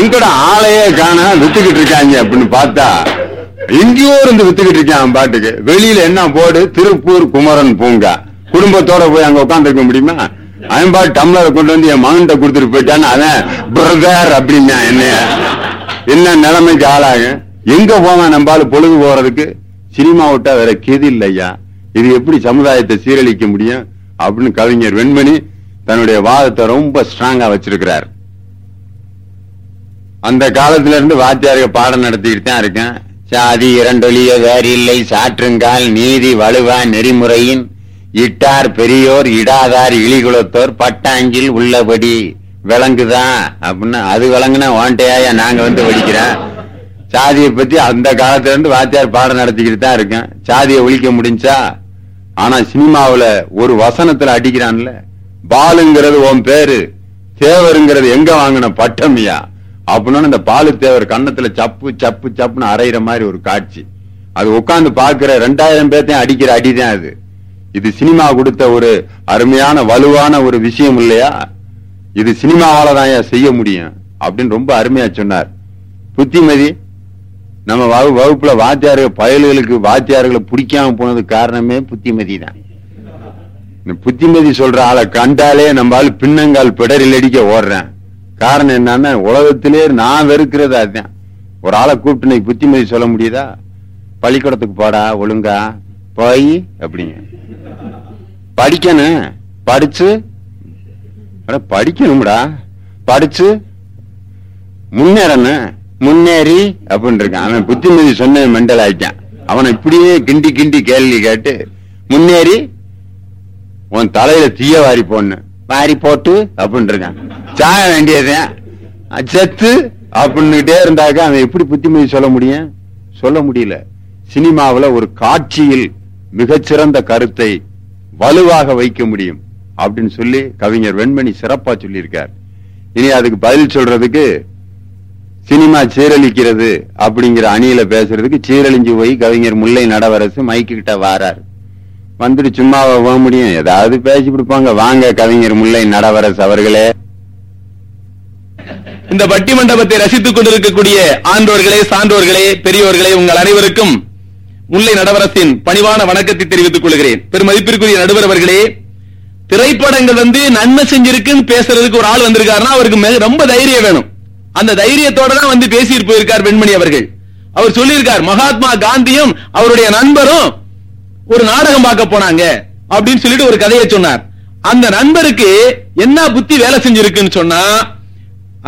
Speaker 1: எங்கட ஆளையே காணா வித்துக்கிட்டு இருக்காங்க அப்படின்னு பார்த்தா எங்கேயோ இருந்து வித்துக்கிட்டு இருக்கான் பாட்டுக்கு வெளியில என்ன போடு திருப்பூர் குமரன் பூங்கா குடும்பத்தோட போய் அங்க உட்காந்துருக்க முடியுமா அவன் பாட்டு டம்ளரை கொண்டு வந்து என் மகன்கிட்ட கொடுத்துட்டு போயிட்டான்னு அவன் பிரதர் அப்படின்னா என்ன என்ன நிலைமைக்கு ஆளாக எங்க போவான் நம்பாலு பொழுது போறதுக்கு சினிமா விட்டா வேற கெதி இல்லையா இது எப்படி சமுதாயத்தை சீரழிக்க முடியும் அப்படின்னு கவிஞர் வெண்மணி தன்னுடைய வாதத்தை ரொம்ப ஸ்ட்ராங்கா வச்சிருக்கிறார் அந்த காலத்துல இருந்து வாத்தியாரிய பாடம் நடத்திட்டு தான் இருக்கேன் சாதி இரண்டொழிய வேறு இல்லை சாற்றுங்கால் நீதி வலுவா நெறிமுறையின் இட்டார் பெரியோர் இடாதார் இழிகுலத்தோர் பட்டாங்கில் உள்ளபடி விலங்குதான் அப்படின்னா அது விளங்குனா ஓன்ட்டையா நாங்க வந்து வெடிக்கிறேன் சாதியை பத்தி அந்த காலத்துல இருந்து வாத்தியார் பாடம் நடத்திக்கிட்டு தான் இருக்கேன் சாதியை ஒழிக்க முடிஞ்சா ஆனா சினிமாவில ஒரு வசனத்துல அடிக்கிறான்ல பாலுங்கிறது உன் பேரு தேவருங்கிறது எங்க வாங்கின பட்டமியா அப்படின்னா இந்த பாலு தேவர் கண்ணத்துல சப்பு சப்பு சப்புன்னு அரைகிற மாதிரி ஒரு காட்சி அது உட்காந்து பாக்குற ரெண்டாயிரம் பேர்த்தையும் அடிக்கிற அடிதான் அது இது சினிமா கொடுத்த ஒரு அருமையான வலுவான ஒரு விஷயம் இல்லையா இது சினிமாவால தான் செய்ய முடியும் அப்படின்னு ரொம்ப அருமையா சொன்னார் புத்திமதி நம்ம வகு வகுப்புல வாத்தியார்கள் பயல்களுக்கு வாத்தியார்களை பிடிக்காம போனது காரணமே புத்திமதி தான் புத்திமதி சொல்ற ஆளை கண்டாலே நம்ம ஆள் பின்னங்கால் பிடரில் அடிக்க ஓடுறேன் காரணம் என்னன்னா உலகத்திலே நான் வெறுக்கிறது அதுதான் ஒரு ஆளை கூப்பிட்டு நீ புத்திமதி சொல்ல முடியுதா பள்ளிக்கூடத்துக்கு போடா ஒழுங்கா போய் அப்படிங்க படிக்கணும் படிச்சு அட படிக்கணும்டா படிச்சு முன்னேறன முன்னேறி அப்படின்னு இருக்கான் அவன் புத்திமதி சொன்ன மெண்டல் ஆயிட்டான் அவனை இப்படியே கிண்டி கிண்டி கேள்வி கேட்டு முன்னேறி உன் தலையில தீய வாரி போடணும் வாரி போட்டு அப்படின்னு இருக்கான் சாய வேண்டியதான் செத்து அப்படின்னுட்டே இருந்தாக்க அவன் எப்படி புத்திமதி சொல்ல முடியும் சொல்ல முடியல சினிமாவில் ஒரு காட்சியில் மிகச்சிறந்த கருத்தை வலுவாக வைக்க முடியும் அப்படின்னு சொல்லி கவிஞர் வெண்மணி சிறப்பா சொல்லியிருக்கார் இனி அதுக்கு பதில் சொல்றதுக்கு சினிமா சீரழிக்கிறது அப்படிங்கிற அணியில பேசுறதுக்கு சீரழிஞ்சு போய் கவிஞர் முல்லை நடவரசு மைக்கு கிட்ட வாரார் வந்துட்டு சும்மா போக முடியும் ஏதாவது பேசி கொடுப்பாங்க வாங்க கவிஞர் முல்லை நடவரசு அவர்களே
Speaker 2: இந்த பட்டி மண்டபத்தை ரசித்துக் கொண்டிருக்கக்கூடிய ஆண்டோர்களே சான்றோர்களே பெரியோர்களே உங்கள் அனைவருக்கும் முல்லை நடவரசின் பணிவான வணக்கத்தை தெரிவித்துக் கொள்கிறேன் பெருமதிப்பிற்குரிய நடுவர் அவர்களே திரைப்படங்கள் வந்து நன்மை செஞ்சிருக்குன்னு பேசுறதுக்கு ஒரு ஆள் வந்திருக்காருன்னா அவருக்கு ரொம்ப தைரியம் வேணும் அந்த தைரியத்தோட தான் வந்து பேசிட்டு போயிருக்கார் பெண்மணி அவர்கள் அவர் சொல்லியிருக்கார் மகாத்மா காந்தியும் அவருடைய நண்பரும் ஒரு நாடகம் பார்க்க போனாங்க அப்படின்னு சொல்லிட்டு ஒரு கதையை சொன்னார் அந்த நண்பருக்கு என்ன புத்தி வேலை செஞ்சிருக்குன்னு சொன்னா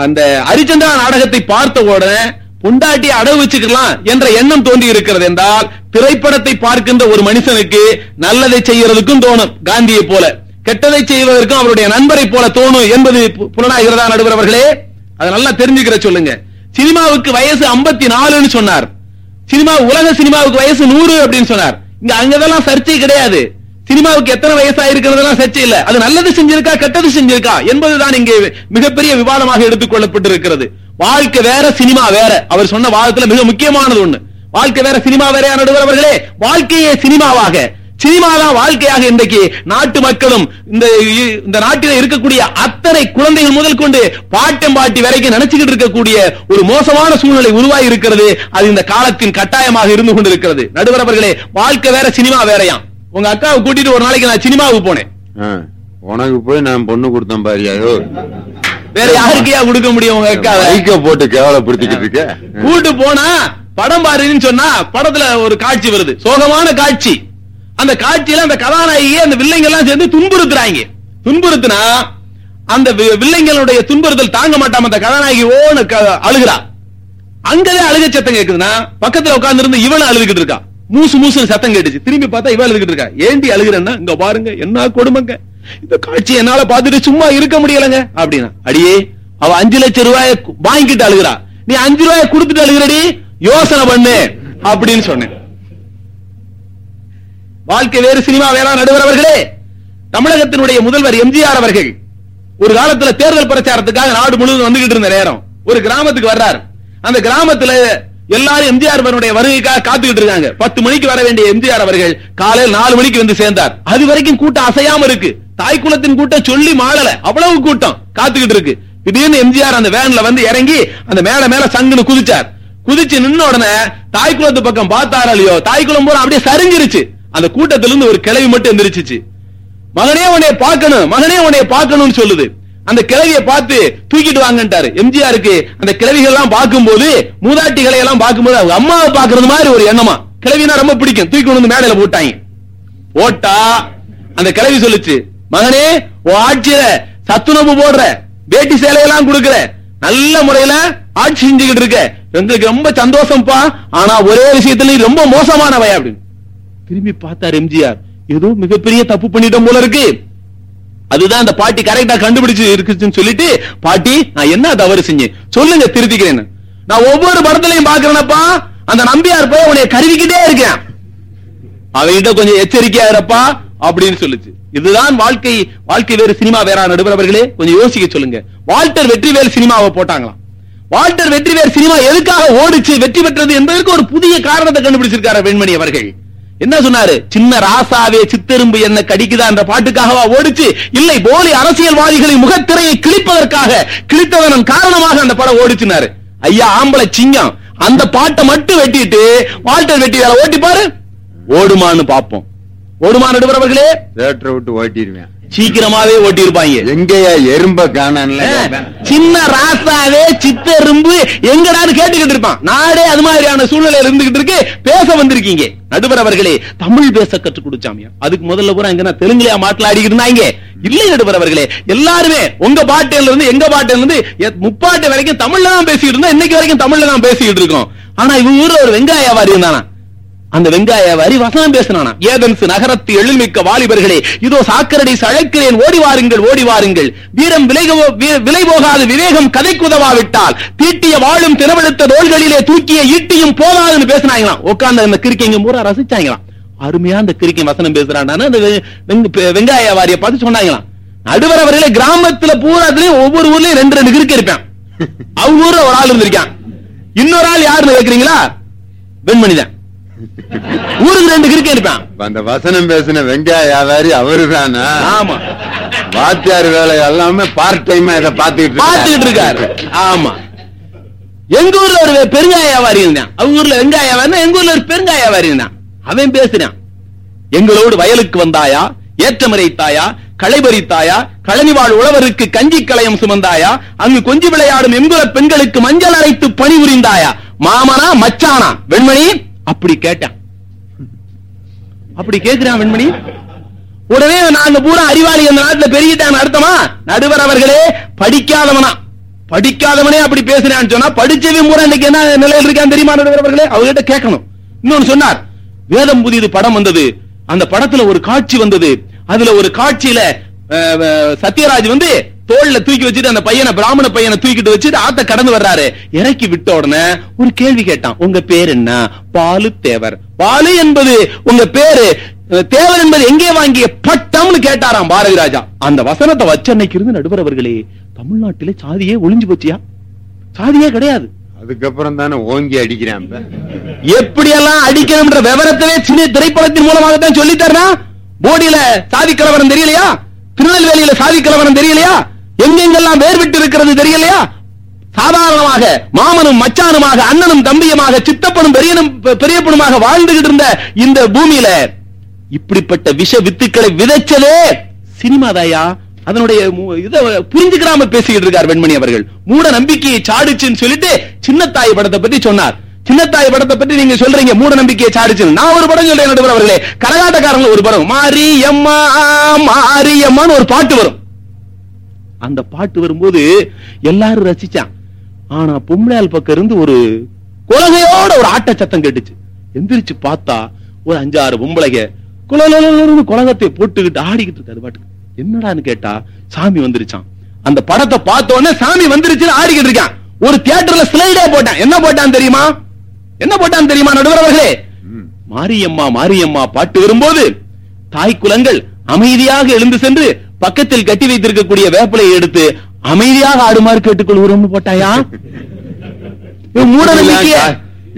Speaker 2: அந்த ஹரிச்சந்திரா நாடகத்தை பார்த்த உடனே புண்டாட்டி அடவு வச்சுக்கலாம் என்ற எண்ணம் தோன்றி இருக்கிறது என்றால் திரைப்படத்தை பார்க்கின்ற ஒரு மனுஷனுக்கு நல்லதை செய்யறதுக்கும் தோணும் காந்தியை போல கெட்டதை செய்வதற்கும் அவருடைய நண்பரை போல தோணும் என்பது புலனாகிறதா நடுவர் அவர்களே அதை நல்லா தெரிஞ்சுக்கிற சொல்லுங்க சினிமாவுக்கு வயசு ஐம்பத்தி நாலுன்னு சொன்னார் சினிமா உலக சினிமாவுக்கு வயசு நூறு அப்படின்னு சொன்னார் இங்க அங்கதெல்லாம் சர்ச்சை கிடையாது சினிமாவுக்கு எத்தனை வயசா இருக்கிறதெல்லாம் சர்ச்சை இல்ல அது நல்லது செஞ்சிருக்கா கெட்டது செஞ்சிருக்கா என்பதுதான் இங்கே மிகப்பெரிய விவாதமாக எடுத்துக்கொள்ளப்பட்டு இருக்கிறது வாழ்க்கை வேற சினிமா வேற அவர் சொன்ன வாதத்துல மிக முக்கியமானது ஒண்ணு வாழ்க்கை வேற சினிமா வேறையா நடுவர் அவர்களே வாழ்க்கையே சினிமாவாக சினிமாதான் வாழ்க்கையாக இன்றைக்கு நாட்டு மக்களும் இந்த இந்த நாட்டில் இருக்கக்கூடிய அத்தனை குழந்தைகள் முதல் கொண்டு பாட்டம் பாட்டி வரைக்கும் நினைச்சுக்கிட்டு இருக்கக்கூடிய ஒரு மோசமான சூழ்நிலை உருவாகி இருக்கிறது அது இந்த காலத்தின் கட்டாயமாக இருந்து கொண்டிருக்கிறது நடுவரவர்களே வாழ்க்கை வேற சினிமா வேறையா உங்க அக்காவை கூட்டிட்டு ஒரு நாளைக்கு நான் சினிமாவுக்கு போனேன்
Speaker 1: உனக்கு போய் நான் பொண்ணு கொடுத்தேன் பாரியா
Speaker 2: வேற யாருக்கையா கொடுக்க முடியும் உங்க அக்கா
Speaker 1: போட்டு கேவலப்படுத்திக்கிட்டு இருக்க கூட்டு
Speaker 2: போனா படம் பாருன்னு சொன்னா படத்துல ஒரு காட்சி வருது சோகமான காட்சி அந்த காட்சியில அந்த கதாநாயகி அந்த வில்லைங்கெல்லாம் சேர்ந்து துன்புறுத்துறாங்க துன்புறுத்துனா அந்த வில்லைங்களுடைய துன்புறுத்தல் தாங்க மாட்டாம அந்த கதாநாயகி ஓன அழுகிறா அங்கதான் அழுக சத்தம் கேக்குதுன்னா பக்கத்துல உட்கார்ந்து இருந்து இவளும் அழுதுகிட்டு இருக்கா மூசு மூசு சத்தம் கேட்டுச்சு திரும்பி பார்த்தா இவன் அழுதுகிட்டு இருக்கா ஏண்டி அழுகிறன்னா இங்க பாருங்க என்ன கொடுமைங்க இந்த காட்சி என்னால பாத்துட்டு சும்மா இருக்க முடியலங்க அப்படின்னா அடியே அவ அஞ்சு லட்சம் ரூபாய் வாங்கிட்டு அழுகிறா நீ அஞ்சு ரூபாய கொடுத்துட்டு அழுகிறடி யோசனை பண்ணு அப்படின்னு சொன்னேன் வாழ்க்கை வேறு சினிமா வேற நடுவர் அவர்களே தமிழகத்தினுடைய முதல்வர் எம்ஜிஆர் அவர்கள் ஒரு காலத்துல தேர்தல் பிரச்சாரத்துக்காக நாடு முழுவதும் வந்துகிட்டு இருந்த நேரம் ஒரு கிராமத்துக்கு வர்றாரு அந்த கிராமத்துல எல்லாரும் எம்ஜிஆர் அவருடைய வருகைக்காக காத்துக்கிட்டு இருக்காங்க பத்து மணிக்கு வர வேண்டிய எம்ஜிஆர் அவர்கள் காலையில் நாலு மணிக்கு வந்து சேர்ந்தார் அது வரைக்கும் கூட்டம் அசையாம இருக்கு தாய் குலத்தின் கூட்டம் சொல்லி மாடல அவ்வளவு கூட்டம் காத்துக்கிட்டு இருக்கு திடீர்னு எம்ஜிஆர் அந்த வேன்ல வந்து இறங்கி அந்த மேல மேல சங்குன்னு குதிச்சார் குதிச்சு நின்ன உடனே தாய் குலத்து பக்கம் பார்த்தாரோ தாய் குளம் போற அப்படியே சரிஞ்சிருச்சு அந்த கூட்டத்துல இருந்து ஒரு கிளவி மட்டும் எந்திரிச்சிச்சு மகனே உனைய பார்க்கணும் மகனே உனைய பார்க்கணும்னு சொல்லுது அந்த கிளவியை பார்த்து தூக்கிட்டு வாங்கன்ட்டாரு எம்ஜிஆருக்கு அந்த கிளவிகள் எல்லாம் பார்க்கும்போது மூதாட்டிகளை எல்லாம் பார்க்கும்போது அவங்க அம்மாவை பாக்குறது மாதிரி ஒரு எண்ணமா கிளவினா ரொம்ப பிடிக்கும் தூக்கி கொண்டு மேடையில போட்டாங்க போட்டா அந்த கிளவி சொல்லுச்சு மகனே ஆட்சியில சத்துணவு போடுற வேட்டி சேலையெல்லாம் கொடுக்குற நல்ல முறையில ஆட்சி செஞ்சுக்கிட்டு இருக்க எங்களுக்கு ரொம்ப சந்தோஷம்ப்பா ஆனா ஒரே விஷயத்துல ரொம்ப மோசமானவை அப்படின்னு திரும்பி பார்த்தார் எம்ஜிஆர் ஏதோ மிகப்பெரிய தப்பு பண்ணிட்டோம் போல இருக்கு அதுதான் அந்த பாட்டி கரெக்டா கண்டுபிடிச்சு இருக்குன்னு சொல்லிட்டு பாட்டி நான் என்ன தவறு செஞ்சேன் சொல்லுங்க திருத்திக்கிறேன் நான் ஒவ்வொரு படத்திலையும் பாக்குறேனப்பா அந்த நம்பியார் போய் உனைய கருவிக்கிட்டே இருக்கேன் அவங்கிட்ட கொஞ்சம் எச்சரிக்கையா இருப்பா அப்படின்னு சொல்லுச்சு இதுதான் வாழ்க்கை வாழ்க்கை வேறு சினிமா வேற நடுவர் அவர்களே கொஞ்சம் யோசிக்க சொல்லுங்க வால்டர் வெற்றிவேல் சினிமாவை போட்டாங்களாம் வால்டர் வெற்றிவேல் சினிமா எதுக்காக ஓடிச்சு வெற்றி பெற்றது என்பதற்கு ஒரு புதிய காரணத்தை கண்டுபிடிச்சிருக்காரு வெண்மணி அவர்கள் என்ன சொன்னாரு சின்ன ராசாவே சித்தெரும்பு என்ன கடிக்குதா என்ற பாட்டுக்காகவா ஓடிச்சு இல்லை போலி அரசியல்வாதிகளின் முகத்திரையை கிழிப்பதற்காக கிழித்ததன் காரணமாக அந்த படம் ஓடிச்சுனாரு ஐயா ஆம்பளை சிங்கம் அந்த பாட்டை மட்டும் வெட்டிட்டு வால்டர் வெட்டி வேலை பாரு ஓடுமான்னு பார்ப்போம் ஓடுமான் நடுவரவர்களே
Speaker 1: தேட்டரை விட்டு ஓட்டிடுவேன் சீக்கிரமாவே ஓட்டிருப்பாங்க எங்கயா எறும்ப காணல
Speaker 2: சின்ன ராசாவே சித்தெரும்பு எங்கடான்னு கேட்டுக்கிட்டு இருப்பான் நாடே அது மாதிரியான சூழ்நிலையில இருந்துகிட்டு இருக்கு பேச வந்திருக்கீங்க நடுவர் அவர்களே தமிழ் பேச கற்றுக் கொடுச்சாமியா அதுக்கு முதல்ல பூரா எங்க தெலுங்குலயா மாட்டலாடிக்கிட்டு இருந்தாங்க இல்லை நடுவர் அவர்களே எல்லாருமே உங்க பாட்டையில இருந்து எங்க பாட்டையில இருந்து முப்பாட்டு வரைக்கும் தமிழ்ல தான் பேசிக்கிட்டு இருந்தோம் இன்னைக்கு வரைக்கும் தமிழ்ல தான் பேசிக்கிட்டு இருக்கோம் ஆனா இவங்க ஊர்ல ஒரு வெங்காய வியாபாரி இருந்தானா அந்த வெங்காய வரி வசனம் பேசினானா ஏதன்ஸ் நகரத்து எழில்மிக்க வாலிபர்களே இதோ சாக்கரடி சழைக்கிறேன் ஓடி வாருங்கள் ஓடி வாருங்கள் வீரம் விலை போகாது விவேகம் உதவாவிட்டால் தீட்டிய வாழும் திரவெடுத்த தோள்களிலே தூக்கிய ஈட்டியும் போகாதுன்னு பேசினாங்களாம் உட்கார்ந்து அந்த கிரிக்கைங்க மூரா ரசிச்சாங்களாம் அருமையா அந்த கிரிக்கை வசனம் பேசுறாண்டான்னு அந்த வெங்காய வாரிய பார்த்து சொன்னாங்களாம் நடுவர் அவர்களே கிராமத்துல பூராத்திலையும் ஒவ்வொரு ஊர்லயும் ரெண்டு ரெண்டு கிரிக்கை இருப்பேன் அவங்க ஊர்ல ஒரு ஆள் இருந்திருக்கான் இன்னொரு ஆள் யாருன்னு கேக்குறீங்களா வெண்மணிதான் ஊருக்கு ரெண்டு கிரிக்கெட் இருப்பான்
Speaker 1: அந்த வசனம் பேசின வெங்காய வியாபாரி அவரு தானா ஆமா வாத்தியார் வேலை எல்லாமே பார்ட் இதை இருக்காரு ஆமா
Speaker 2: எங்க ஊர்ல ஒரு பெருங்காய வியாபாரி இருந்தான் அவங்க ஊர்ல வெங்காய வியாபாரி எங்க ஊர்ல ஒரு பெருங்காய வியாபாரி இருந்தான் அவன் பேசுறான் எங்களோடு வயலுக்கு வந்தாயா களைபறி தாயா கழனிவாழ் உழவருக்கு கஞ்சி களையம் சுமந்தாயா அங்கு கொஞ்சி விளையாடும் எங்குல பெண்களுக்கு மஞ்சள் அரைத்து பணி புரிந்தாயா மாமனா மச்சானா வெண்மணி அப்படி கேட்டேன் அப்படி கேட்கிறான் வெண்மணி உடனே நாங்க பூரா அறிவாளி அந்த நாட்டுல பெருகிட்டான் அர்த்தமா நடுவர் அவர்களே படிக்காதவனா படிக்காதவனே அப்படி பேசுறான்னு சொன்னா படிச்சவே பூரா இன்னைக்கு என்ன நிலையில் இருக்கான்னு தெரியுமா நடுவர் அவர்களே அவர்கிட்ட கேட்கணும் இன்னொன்னு சொன்னார் வேதம் புதியது படம் வந்தது அந்த படத்துல ஒரு காட்சி வந்தது அதுல ஒரு காட்சியில சத்யராஜ் வந்து தோல்ல தூக்கி வச்சுட்டு அந்த பையனை பிராமண பையனை தூக்கிட்டு வச்சுட்டு ஆத்த கடந்து வர்றாரு இறக்கி விட்ட உடனே ஒரு கேள்வி கேட்டான் உங்க பேர் என்ன பாலு தேவர் பாலு என்பது உங்க பேரு தேவர் என்பது எங்கே வாங்கிய பட்டம்னு கேட்டாராம் பாரதி ராஜா அந்த வசனத்தை வச்சன்னைக்கு இருந்து நடுவர் அவர்களே தமிழ்நாட்டில சாதியே ஒளிஞ்சு போச்சியா சாதியே கிடையாது
Speaker 1: அதுக்கப்புறம் தானே ஓங்கி அடிக்கிறான்
Speaker 2: எல்லாம் அடிக்கணும்ன்ற விவரத்திலே சின்ன திரைப்படத்தின் மூலமாக தான் சொல்லி தர்றான் போடியில சாதி கலவரம் தெரியலையா திருநெல்வேலியில சாதி கலவரம் தெரியலையா எங்கெங்கெல்லாம் வேர்விட்டு இருக்கிறது தெரியலையா சாதாரணமாக மாமனும் மச்சானுமாக அண்ணனும் தம்பியமாக சித்தப்பனும் பெரியனும் பெரியப்பனுமாக வாழ்ந்துகிட்டு இருந்த இந்த பூமியில இப்படிப்பட்ட விஷ வித்துக்களை விதைச்சதே சினிமா தாயா அதனுடைய இதை புரிஞ்சுக்கிறாம பேசிக்கிட்டு இருக்கார் வெண்மணி அவர்கள் மூட நம்பிக்கையை சாடிச்சுன்னு சொல்லிட்டு சின்னத்தாய் படத்தை பத்தி சொன்னார் சின்னத்தாய் படத்தை பத்தி நீங்க சொல்றீங்க மூட நம்பிக்கையை சாடிச்சு நான் ஒரு படம் சொல்றேன் நடுவர் அவர்களே கரகாட்டக்காரங்க ஒரு படம் மாரியம்மா மாரியம்மான்னு ஒரு பாட்டு வரும் அந்த பாட்டு வரும்போது எல்லாரும் ரசிச்சான் ஆனா பொம்பளையால் பக்கம் இருந்து ஒரு குலகையோட ஒரு ஆட்ட சத்தம் கேட்டுச்சு எந்திரிச்சு பார்த்தா ஒரு அஞ்சாறு பொம்பளைக குழந்தை குலகத்தை போட்டுக்கிட்டு ஆடிக்கிட்டு இருக்காது பாட்டு என்னடான்னு கேட்டா சாமி வந்துருச்சான் அந்த படத்தை பார்த்த உடனே சாமி வந்துருச்சுன்னு ஆடிக்கிட்டு இருக்கான் ஒரு தியேட்டர்ல ஸ்லைடே போட்டான் என்ன போட்டான் தெரியுமா என்ன போட்டான் தெரியுமா நடுவரவர்களே மாரியம்மா மாரியம்மா பாட்டு வரும்போது தாய் குலங்கள் அமைதியாக எழுந்து சென்று பக்கத்தில் கட்டி வைத்திருக்கக்கூடிய வேப்பிலையை எடுத்து அமைதியாக ஆடுமாறு கேட்டுக்கொள்கிறோம்னு போட்டாயா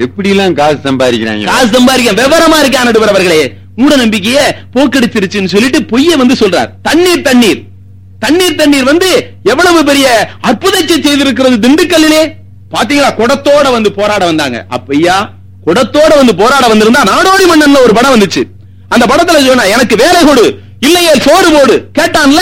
Speaker 1: எப்படி எல்லாம் காசு சம்பாதிக்கிறாங்க காசு சம்பாதிக்க விவரமா இருக்க அவர்களே
Speaker 2: மூட நம்பிக்கைய போக்கடிச்சிருச்சுன்னு சொல்லிட்டு பொய்ய வந்து சொல்றார் தண்ணீர் தண்ணீர் தண்ணீர் தண்ணீர் வந்து எவ்வளவு பெரிய அற்புதத்தை செய்திருக்கிறது திண்டுக்கல்லிலே பாத்தீங்களா குடத்தோட வந்து போராட வந்தாங்க அப்பையா குடத்தோட வந்து போராட வந்திருந்தா நாடோடி மன்னன் ஒரு படம் வந்துச்சு அந்த படத்துல சொன்னா எனக்கு வேலை கொடு இல்லையே சோறு போடு கேட்டான்ல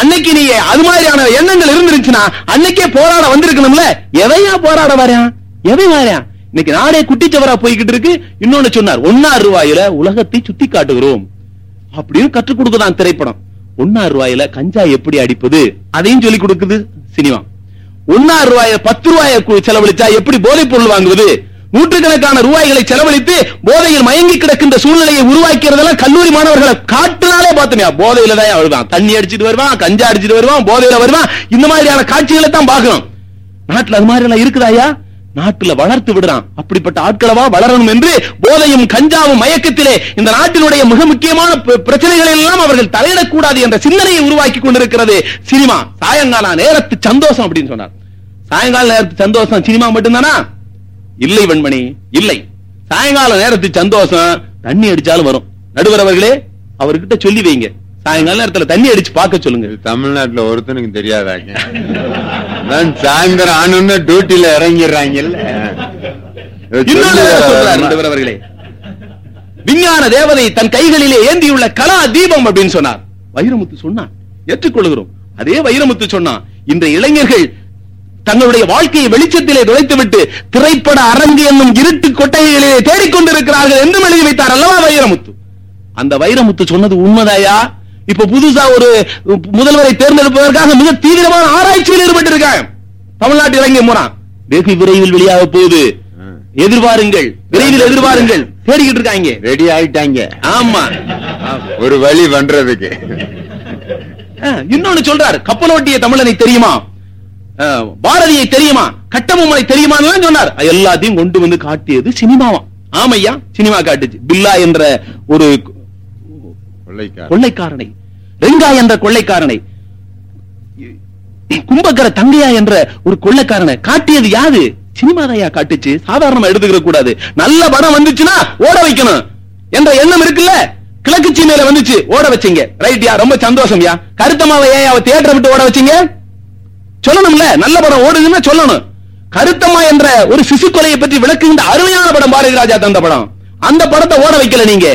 Speaker 2: அன்னைக்கு நீ அது மாதிரியான எண்ணங்கள் இருந்துருச்சுன்னா அன்னைக்கே போராட வந்திருக்கணும்ல எவையா போராட வரேன் எவை வரேன் இன்னைக்கு நாடே குட்டிச்சவரா போய்கிட்டு இருக்கு இன்னொன்னு சொன்னார் ஒன்னாறு ரூபாயில உலகத்தை சுத்தி காட்டுகிறோம் அப்படின்னு கற்றுக் கொடுக்குதான் திரைப்படம் ஒன்னாறு ரூபாயில கஞ்சா எப்படி அடிப்பது அதையும் சொல்லி கொடுக்குது சினிமா ஒன்னாறு ரூபாய பத்து ரூபாய செலவழிச்சா எப்படி போதைப் பொருள் வாங்குவது நூற்றுக்கணக்கான ரூபாய்களை செலவழித்து போதையில் மயங்கி கிடக்கின்ற சூழ்நிலையை உருவாக்கிறதெல்லாம் கல்லூரி மாணவர்களை காட்டினாலே பார்த்துமே போதையில தான் வருவான் தண்ணி அடிச்சிட்டு வருவான் கஞ்சா அடிச்சுட்டு வருவான் போதையில வருவான் இந்த மாதிரியான காட்சிகளை தான் பார்க்கிறோம் நாட்டுல அது மாதிரி எல்லாம் இருக்குதாயா நாட்டுல வளர்த்து விடுறான் அப்படிப்பட்ட ஆட்களவா வளரணும் என்று போதையும் கஞ்சாவும் மயக்கத்திலே இந்த நாட்டினுடைய மிக முக்கியமான பிரச்சனைகளை எல்லாம் அவர்கள் தலையிடக்கூடாது என்ற சிந்தனையை உருவாக்கி கொண்டிருக்கிறது சினிமா சாயங்காலம் நேரத்து சந்தோஷம் அப்படின்னு சொன்னார் சாயங்கால நேரத்து சந்தோஷம் சினிமா மட்டும்தானா இல்லை வெண்மணி இல்லை சாயங்கால நேரத்து சந்தோஷம் தண்ணி அடிச்சாலும் வரும் நடுவரவர்களே அவர்கிட்ட சொல்லி வைங்க சாயங்கால நேரத்துல
Speaker 1: தண்ணி அடிச்சு பார்க்க சொல்லுங்க தமிழ்நாட்டுல ஒருத்தனுக்கு தெரியாதாங்க சாயந்தரம்
Speaker 2: ஆனா டியூட்டில இறங்கிடுறாங்க விஞ்ஞான தேவதை தன் கைகளிலே ஏந்தியுள்ள கலா தீபம் அப்படின்னு சொன்னார் வைரமுத்து சொன்னான் ஏற்றுக்கொள்கிறோம் அதே வைரமுத்து சொன்னான் இந்த இளைஞர்கள் தங்களுடைய வாழ்க்கையை வெளிச்சத்திலே துளைத்துவிட்டு திரைப்பட அரங்கு என்னும் இருட்டு கொட்டைகளிலே தேடிக்கொண்டிருக்கிறார்கள் என்று எழுதி வைத்தார் அல்லவா வைரமுத்து அந்த வைரமுத்து சொன்னது உண்மைதாயா இப்ப புதுசா ஒரு முதல்வரை தேர்ந்தெடுப்பதற்காக மிக தீவிரமான ஆராய்ச்சியில் ஈடுபட்டு இருக்காங்க தமிழ்நாட்டு இளைஞர் முறான் வெகு விரைவில் வெளியாக போகுது எதிர்பாருங்கள் விரைவில் எதிர்பாருங்கள் தேடிக்கிட்டு இருக்காங்க ரெடி ஆயிட்டாங்க ஆமா
Speaker 1: ஒரு வழி பண்றதுக்கு
Speaker 2: இன்னொன்னு சொல்றாரு கப்பலோட்டிய தமிழனை தெரியுமா பாரதியை தெரியுமா கட்டபொம்மனை தெரியுமான்னு சொன்னார் எல்லாத்தையும் கொண்டு வந்து காட்டியது சினிமாவா ஆமையா சினிமா காட்டுச்சு பில்லா என்ற ஒரு கொள்ளைக்காரனை ரெங்கா என்ற கொள்ளைக்காரனை கும்பகர தங்கையா என்ற ஒரு கொள்ளைக்காரனை காட்டியது யாது சினிமாதையா காட்டுச்சு சாதாரணமா எடுத்துக்கிற கூடாது நல்ல படம் வந்துச்சுன்னா ஓட வைக்கணும் என்ற எண்ணம் இருக்குல்ல கிழக்கு சீமையில வந்துச்சு ஓட வச்சீங்க ரைட் யா ரொம்ப சந்தோஷம் யா கருத்தமாவை ஏன் அவ தேட்டரை விட்டு ஓட வச்சீங்க சொல்லணும்ல நல்ல படம் ஓடுதுன்னு சொல்லணும் கருத்தம்மா என்ற ஒரு சிசு கொலையை பற்றி விளக்குகின்ற அருமையான படம் பாரதி ராஜா தந்த படம் அந்த படத்தை ஓட வைக்கல நீங்க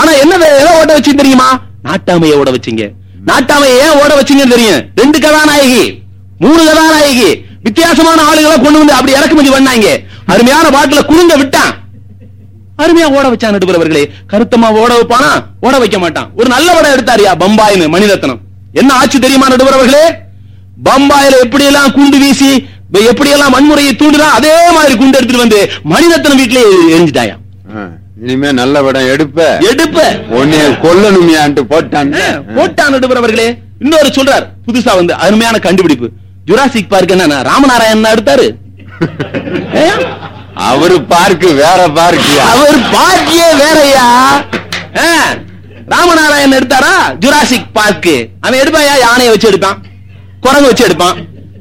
Speaker 2: ஆனா என்ன எதை ஓட வச்சு தெரியுமா நாட்டாமையை ஓட வச்சீங்க நாட்டாமையை ஏன் ஓட வச்சீங்கன்னு தெரியும் ரெண்டு கதாநாயகி மூணு கதாநாயகி வித்தியாசமான ஆளுகளை கொண்டு வந்து அப்படி இறக்குமதி பண்ணாங்க அருமையான பாட்டுல குறுங்க விட்டான் அருமையா ஓட வச்சான் நடுபுறவர்களே கருத்தமா ஓட வைப்பானா ஓட வைக்க மாட்டான் ஒரு நல்ல படம் எடுத்தாரியா பம்பாயின்னு மணிரத்னம் என்ன ஆச்சு தெரியுமா நடுபுறவர்களே பம்பாயில எப்படி எல்லாம் குண்டு வீசி எப்படி எல்லாம் வன்முறையை தூண்டினா அதே மாதிரி குண்டு எடுத்துட்டு வந்து மணிரத்னம் வீட்டுல எரிஞ்சிட்டாயா இனிமே நல்ல விடம் எடுப்ப
Speaker 1: எடுப்ப உன்னைய கொல்லணுமியான்ட்டு போட்டான்
Speaker 2: போட்டான் நடுபுறவர்களே இன்னொரு சொல்றாரு புதுசா வந்து அருமையான கண்டுபிடிப்பு ஜுராசிக் பார்க் என்ன ராமநாராயண் எடுத்தாரு அவரு பார்க்கு வேற பார்க்கு அவர் பார்க்கே வேறையா ராமநாராயண் எடுத்தாரா ஜுராசிக் பார்க்கு அவன் எடுப்பாயா யானையை வச்சு எடுத்தான் குரங்கு வச்சு எடுப்பான்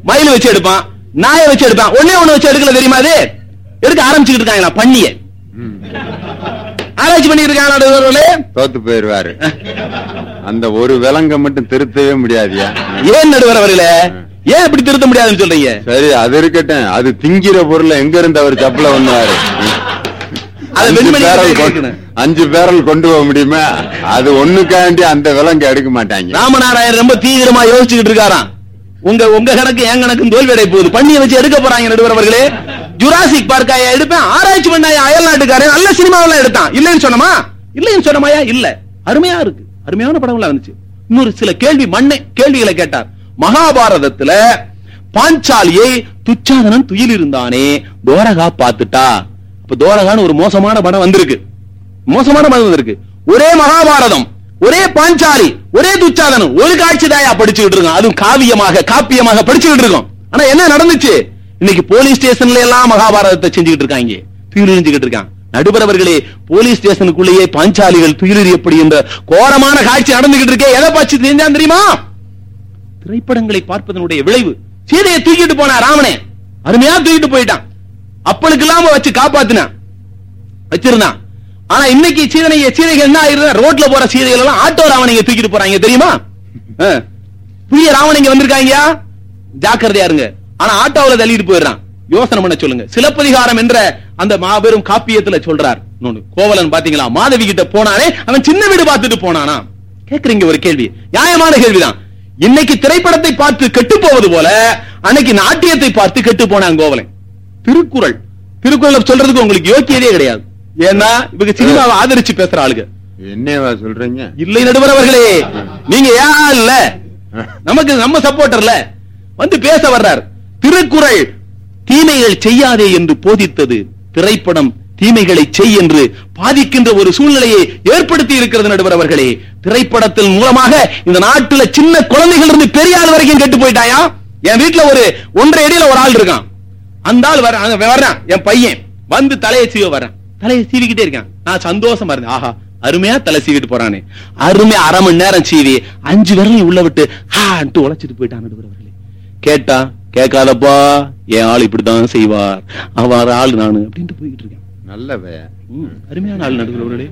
Speaker 2: மயில் வச்சு எடுப்பான் நாயை வச்சு எடுப்பான் ஒன்னே ஒண்ணு வச்சு எடுக்கல தெரியுமா அது எடுக்க ஆரம்பிச்சுட்டு இருக்காங்க பண்ணிய ஆராய்ச்சி பண்ணிட்டு இருக்காங்களே
Speaker 1: தோத்து போயிருவாரு அந்த ஒரு விலங்க மட்டும் திருத்தவே முடியாதியா ஏன் நடுவர் அவர்களே ஏன் இப்படி திருத்த முடியாதுன்னு சொல்றீங்க சரி அது இருக்கட்டும் அது திங்கிற பொருள் எங்க இருந்து அவர் சப்பல வந்தாரு அஞ்சு பேரல் கொண்டு போக முடியுமா அது ஒண்ணுக்காண்டி அந்த விலங்கு எடுக்க மாட்டாங்க
Speaker 2: ராமநாராயணன் ரொம்ப தீவிரமா யோசிச்சுக்கிட்டு இருக்காராம் உங்க உங்க கணக்கு என் கணக்கு தோல்வி அடை போகுது பண்ணி வச்சு எடுக்க போறாங்க நடுவர் அவர்களே ஜுராசிக் பார்க்காயா எடுப்பேன் ஆராய்ச்சி பண்ணாய அயல் நாட்டுக்காரன் நல்ல சினிமாவெல்லாம் எடுத்தான் இல்லைன்னு சொன்னமா இல்லைன்னு சொன்னமாயா இல்ல அருமையா இருக்கு அருமையான படம்லாம் இருந்துச்சு இன்னொரு சில கேள்வி மண்ணை கேள்விகளை கேட்டார் மகாபாரதத்துல பாஞ்சாலியை துச்சாதனன் துயில் இருந்தானே தோரகா பாத்துட்டா இப்ப தோரகான்னு ஒரு மோசமான படம் வந்திருக்கு மோசமான படம் வந்திருக்கு ஒரே மகாபாரதம் ஒரே பாஞ்சாலி ஒரே துச்சாதனம் ஒரு காட்சி தாயா படிச்சுக்கிட்டு இருக்கோம் அதுவும் காவியமாக காப்பியமாக படிச்சுக்கிட்டு இருக்கோம் ஆனா என்ன நடந்துச்சு இன்னைக்கு போலீஸ் ஸ்டேஷன்ல எல்லாம் மகாபாரதத்தை செஞ்சுக்கிட்டு இருக்காங்க துயிலெறிஞ்சுக்கிட்டு இருக்காங்க நடுபரவர்களே போலீஸ் ஸ்டேஷனுக்குள்ளேயே பாஞ்சாலிகள் துயிலறி எப்படி என்ற கோரமான காட்சி நடந்துகிட்டு இருக்கே எதை பார்த்து தெரிஞ்சா தெரியுமா திரைப்படங்களை பார்ப்பதனுடைய விளைவு சீதையை தூக்கிட்டு போனா ராமனே அருமையா தூக்கிட்டு போயிட்டான் அப்பளுக்கு இல்லாம வச்சு காப்பாத்தினான் வச்சிருந்தான் ஆனா இன்னைக்கு சீதனைய சீதைகள் என்ன ஆயிருந்தா ரோட்ல போற சீதைகள் எல்லாம் ஆட்டோ ராவணிங்க தூக்கிட்டு போறாங்க தெரியுமா புதிய ராவணிங்க வந்திருக்காங்க ஜாக்கிரதையா இருங்க ஆனா ஆட்டோவில தள்ளிட்டு போயிடுறான் யோசனை பண்ண சொல்லுங்க சிலப்பதிகாரம் என்ற அந்த மாபெரும் காப்பியத்துல சொல்றார் கோவலன் பாத்தீங்களா மாதவி கிட்ட போனானே அவன் சின்ன வீடு பார்த்துட்டு போனானா கேக்குறீங்க ஒரு கேள்வி நியாயமான கேள்விதான் இன்னைக்கு திரைப்படத்தை பார்த்து கெட்டு போவது போல அன்னைக்கு நாட்டியத்தை பார்த்து கெட்டு போனான் கோவலன் திருக்குறள் திருக்குறள் சொல்றதுக்கு உங்களுக்கு யோக்கியதே கிடையாது ஏன்னா இவங்க சினிமாவை ஆதரிச்சு பேசுற ஆளுங்க
Speaker 1: என்னவா சொல்றீங்க
Speaker 2: இல்லை நடுவரவர்களே நீங்க ஏன் இல்ல நமக்கு நம்ம சப்போர்டர்ல வந்து பேச வர்றார் திருக்குறள் தீமைகள் செய்யாதே என்று போதித்தது திரைப்படம் தீமைகளை செய் என்று பாதிக்கின்ற ஒரு சூழ்நிலையை ஏற்படுத்தி இருக்கிறது நடுவர் அவர்களே திரைப்படத்தின் மூலமாக இந்த நாட்டுல சின்ன குழந்தைகள் இருந்து பெரிய ஆள் வரைக்கும் கெட்டு போயிட்டாயா என் வீட்டுல ஒரு ஒன்றரை அடியில ஒரு ஆள் இருக்கான் அந்த ஆள் வர வர்றான் என் பையன் வந்து தலையை செய்ய வர்றான் தலையை சீவிக்கிட்டே இருக்கான் நான் சந்தோஷமா இருந்தேன் ஆஹா அருமையா தலை சீவிட்டு போறானே அருமையா அரை மணி நேரம் சீவி அஞ்சு விரலையும் உள்ள விட்டு ஹான்ட்டு உழைச்சிட்டு போயிட்டான் கேட்டா கேட்காதப்பா என் ஆள் இப்படிதான் செய்வார் அவர் ஆள் நானு அப்படின்ட்டு போய்கிட்டு
Speaker 1: இருக்கேன் நல்லவே அருமையான
Speaker 2: ஆள் நடுவில்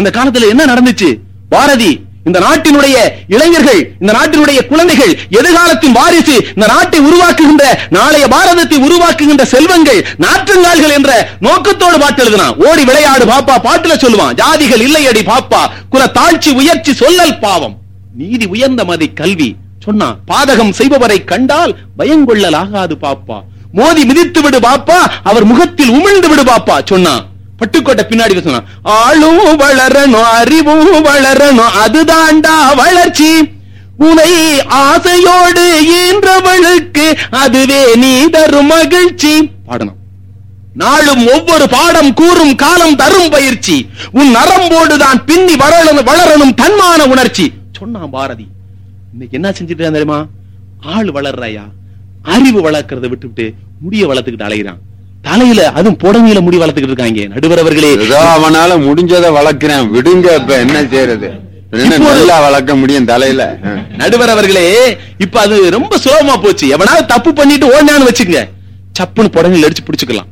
Speaker 2: அந்த காலத்துல என்ன நடந்துச்சு பாரதி இந்த நாட்டினுடைய இளைஞர்கள் இந்த நாட்டினுடைய குழந்தைகள் எதிர்காலத்தின் வாரிசு இந்த நாட்டை உருவாக்குகின்ற நாளைய பாரதத்தை உருவாக்குகின்ற செல்வங்கள் நாற்றங்கால்கள் என்ற நோக்கத்தோடு பாட்டு எழுதுனா ஓடி விளையாடு பாப்பா பாட்டுல சொல்லுவான் ஜாதிகள் இல்லையடி பாப்பா குல தாழ்ச்சி உயர்ச்சி சொல்லல் பாவம் நீதி உயர்ந்த மதி கல்வி சொன்னான் பாதகம் செய்பவரை கண்டால் பயங்கொள்ளலாகாது பாப்பா மோதி மிதித்து விடு பாப்பா அவர் முகத்தில் உமிழ்ந்து விடு பாப்பா சொன்னான் பட்டுக்கோட்டை பின்னாடி பேசணும் ஆளும் வளரணும் அறிவும் வளரணும் அதுதான்டா வளர்ச்சி உனை ஆசையோடு ஈன்றவளுக்கு அதுவே நீ தரும் மகிழ்ச்சி பாடணும் நாளும் ஒவ்வொரு பாடம் கூறும் காலம் தரும் பயிற்சி உன் நரம்போடு தான் பின்னி வளரணும் வளரணும் தன்மான உணர்ச்சி சொன்னான் பாரதி இன்னைக்கு என்ன செஞ்சுட்டு தெரியுமா ஆள் வளர்றாயா அறிவு வளர்க்கறத விட்டுவிட்டு முடிய வளர்த்துக்கிட்டு அலைகிறான் தலையில அதுவும் புடவையில முடி வளர்த்துக்கிட்டு இருக்காங்க நடுவர் அவர்களே அவனால
Speaker 1: முடிஞ்சதை வளர்க்கிறேன் விடுங்க இப்ப என்ன செய்யறது வளர்க்க முடியும் தலையில
Speaker 2: நடுவர் அவர்களே இப்ப அது ரொம்ப சுலபமா போச்சு எவனாவது தப்பு பண்ணிட்டு ஓடினான்னு வச்சுக்கங்க சப்புன்னு புடவையில் அடிச்சு பிடிச்சுக்கலாம்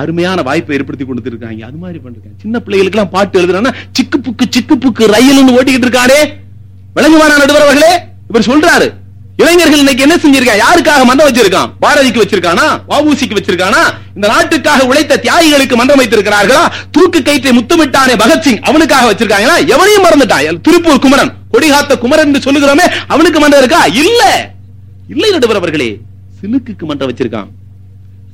Speaker 2: அருமையான வாய்ப்பை ஏற்படுத்தி கொடுத்து இருக்காங்க அது மாதிரி பண்ணிருக்காங்க சின்ன பிள்ளைகளுக்கு எல்லாம் பாட்டு எழுதுறாங்கன்னா சிக்கு புக்கு சிக்கு புக்கு ரயில்னு ஓட்டிக்கிட்டு இருக்காரே
Speaker 1: விளங்குவானா நடுவர் அவர்களே
Speaker 2: இவர் சொல்றாரு இளைஞர்கள் இன்னைக்கு என்ன செஞ்சிருக்கான் யாருக்காக மன்றம் வச்சிருக்கான் பாரதிக்கு வச்சிருக்கானா வாபூசிக்கு வச்சிருக்கானா இந்த நாட்டுக்காக உழைத்த தியாகிகளுக்கு மன்றம் வைத்திருக்கிறார்களா தூக்கு கயிற்றை முத்துமிட்டானே பகத்சிங் அவனுக்காக வச்சிருக்காங்களா எவனையும் மறந்துட்டான் திருப்பூர் குமரன் கொடிகாத்த குமரன் என்று சொல்லுகிறோமே அவனுக்கு மன்றம் இருக்கா இல்ல நடுவர் அவர்களே சிலுக்குக்கு மன்றம் வச்சிருக்கான்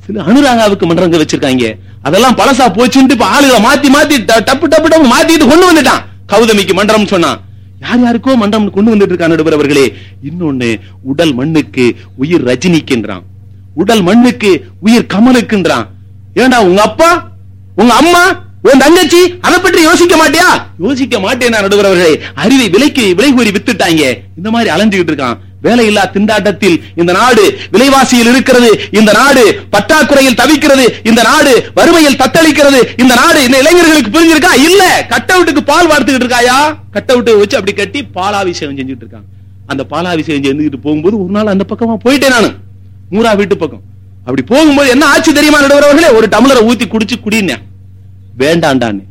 Speaker 2: சில அனுராகாவுக்கு மன்றங்க வச்சிருக்காங்க அதெல்லாம் பழசா போச்சுட்டு இப்ப ஆளுகளை மாத்தி மாத்தி டப்பு டப்பு டப்பு மாத்திட்டு கொண்டு வந்துட்டான் கௌதமிக்கு மன்றம் சொன்னான் யார் யாருக்கோ மண்டம் கொண்டு வந்துட்டு இருக்கான் நடுவர் அவர்களே இன்னொன்னு உடல் மண்ணுக்கு உயிர் ரஜினிக்குன்றான் உடல் மண்ணுக்கு உயிர் கமலுக்குன்றான் ஏண்டா உங்க அப்பா உங்க அம்மா உன் தங்கச்சி அதை பற்றி யோசிக்க மாட்டியா யோசிக்க மாட்டேன் நடுவர் அவர்களே அறிவை விலைக்கு விலை கூறி வித்துட்டாங்க இந்த மாதிரி அலைஞ்சுக்கிட்டு இருக்கான் வேலையில்லா திண்டாட்டத்தில் இந்த நாடு விலைவாசியில் இருக்கிறது இந்த நாடு பற்றாக்குறையில் தவிக்கிறது இந்த நாடு வறுமையில் தத்தளிக்கிறது இந்த நாடு இந்த இளைஞர்களுக்கு புரிஞ்சிருக்கா இல்ல கட் பால் வார்த்துக்கிட்டு இருக்காயா கட் அவுட்டை வச்சு அப்படி கட்டி பாலாபிஷேகம் செஞ்சுட்டு இருக்காங்க அந்த பாலாபிஷேகம் செஞ்சுக்கிட்டு போகும்போது ஒரு நாள் அந்த பக்கமா போயிட்டேன் நானு மூரா வீட்டு பக்கம் அப்படி போகும்போது என்ன ஆச்சு தெரியுமா நடுவர்களே ஒரு டம்ளரை ஊத்தி குடிச்சு குடினே வேண்டாண்டான்னு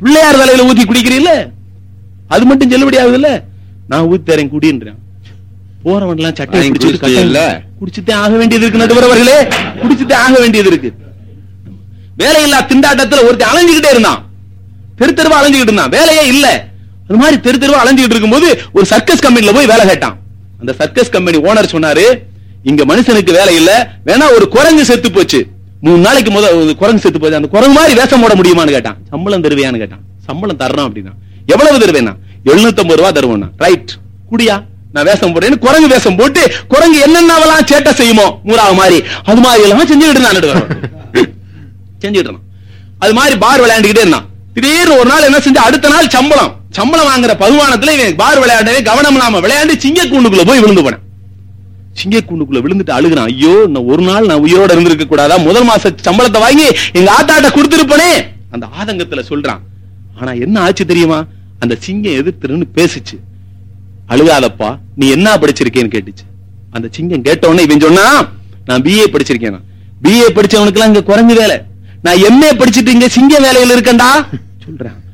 Speaker 2: பிள்ளையார் தலையில ஊத்தி குடிக்கிறீல்ல அது மட்டும் செல்லுபடி இல்ல நான் ஊத்தி தரேன் குடின்றேன் ஓரவன்லாம் சட்டை குடிச்சுதான் ஆக வேண்டியது இருக்கு நடுவரவர்களே குடிச்சுதான் ஆக வேண்டியது இருக்கு வேலையில்லா திண்டாட்டத்துல ஒருத்தர் அலைஞ்சுக்கிட்டே இருந்தான் தெரு தெருவா அலைஞ்சுக்கிட்டு இருந்தான் வேலையே இல்ல அது மாதிரி தெரு தெருவா அலைஞ்சுக்கிட்டு இருக்கும்போது ஒரு சர்க்கஸ் கம்பெனில போய் வேலை கேட்டான் அந்த சர்க்கஸ் கம்பெனி ஓனர் சொன்னாரு இங்க மனுஷனுக்கு வேலை இல்ல வேணா ஒரு குரங்கு செத்து போச்சு மூணு நாளைக்கு முதல் குரங்கு செத்து போச்சு அந்த குரங்கு மாதிரி வேஷம் போட முடியுமான்னு கேட்டான் சம்பளம் தருவியான்னு கேட்டான் சம்பளம் தரணும் அப்படின்னா எவ்வளவு தருவேனா எழுநூத்தி ஐம்பது ரூபா தருவோம் ரைட் குடியா நான் வேஷம் போட்டேன்னு குரங்கு வேஷம் போட்டு குரங்கு என்னென்னவெல்லாம் சேட்டை செய்யுமோ மூறாவ மாதிரி அது மாதிரி எல்லாம் செஞ்சுக்கிட்டு இருந்தான் செஞ்சுக்கிட்டு அது மாதிரி பார் விளையாண்டுக்கிட்டே இருந்தான் திடீர்னு ஒரு நாள் என்ன செஞ்சு அடுத்த நாள் சம்பளம் சம்பளம் வாங்குற பகுவானத்துல இவன் பார் விளையாண்டவே கவனம் இல்லாம விளையாண்டு சிங்க கூண்டுக்குள்ள போய் விழுந்து போனேன் சிங்க கூண்டுக்குள்ள விழுந்துட்டு அழுகுறான் ஐயோ நான் ஒரு நாள் நான் உயிரோட இருந்திருக்க கூடாதா முதல் மாச சம்பளத்தை வாங்கி எங்க ஆட்டாட்ட கொடுத்திருப்பனே அந்த ஆதங்கத்துல சொல்றான் ஆனா என்ன ஆச்சு தெரியுமா அந்த சிங்கம் எதிர்த்துருன்னு பேசுச்சு அழுகாதப்பா நீ என்ன படிச்சிருக்கேன்னு கேட்டுச்சு அந்த சிங்கம் கேட்டவனே இவன் சொன்னா நான் பிஏ படிச்சிருக்கேன் பிஏ படிச்சவனுக்கு எல்லாம் இங்க குறைஞ்ச வேலை நான் எம்ஏ படிச்சுட்டு இங்க சிங்க வேலையில இருக்கேன்டா சொல்றேன்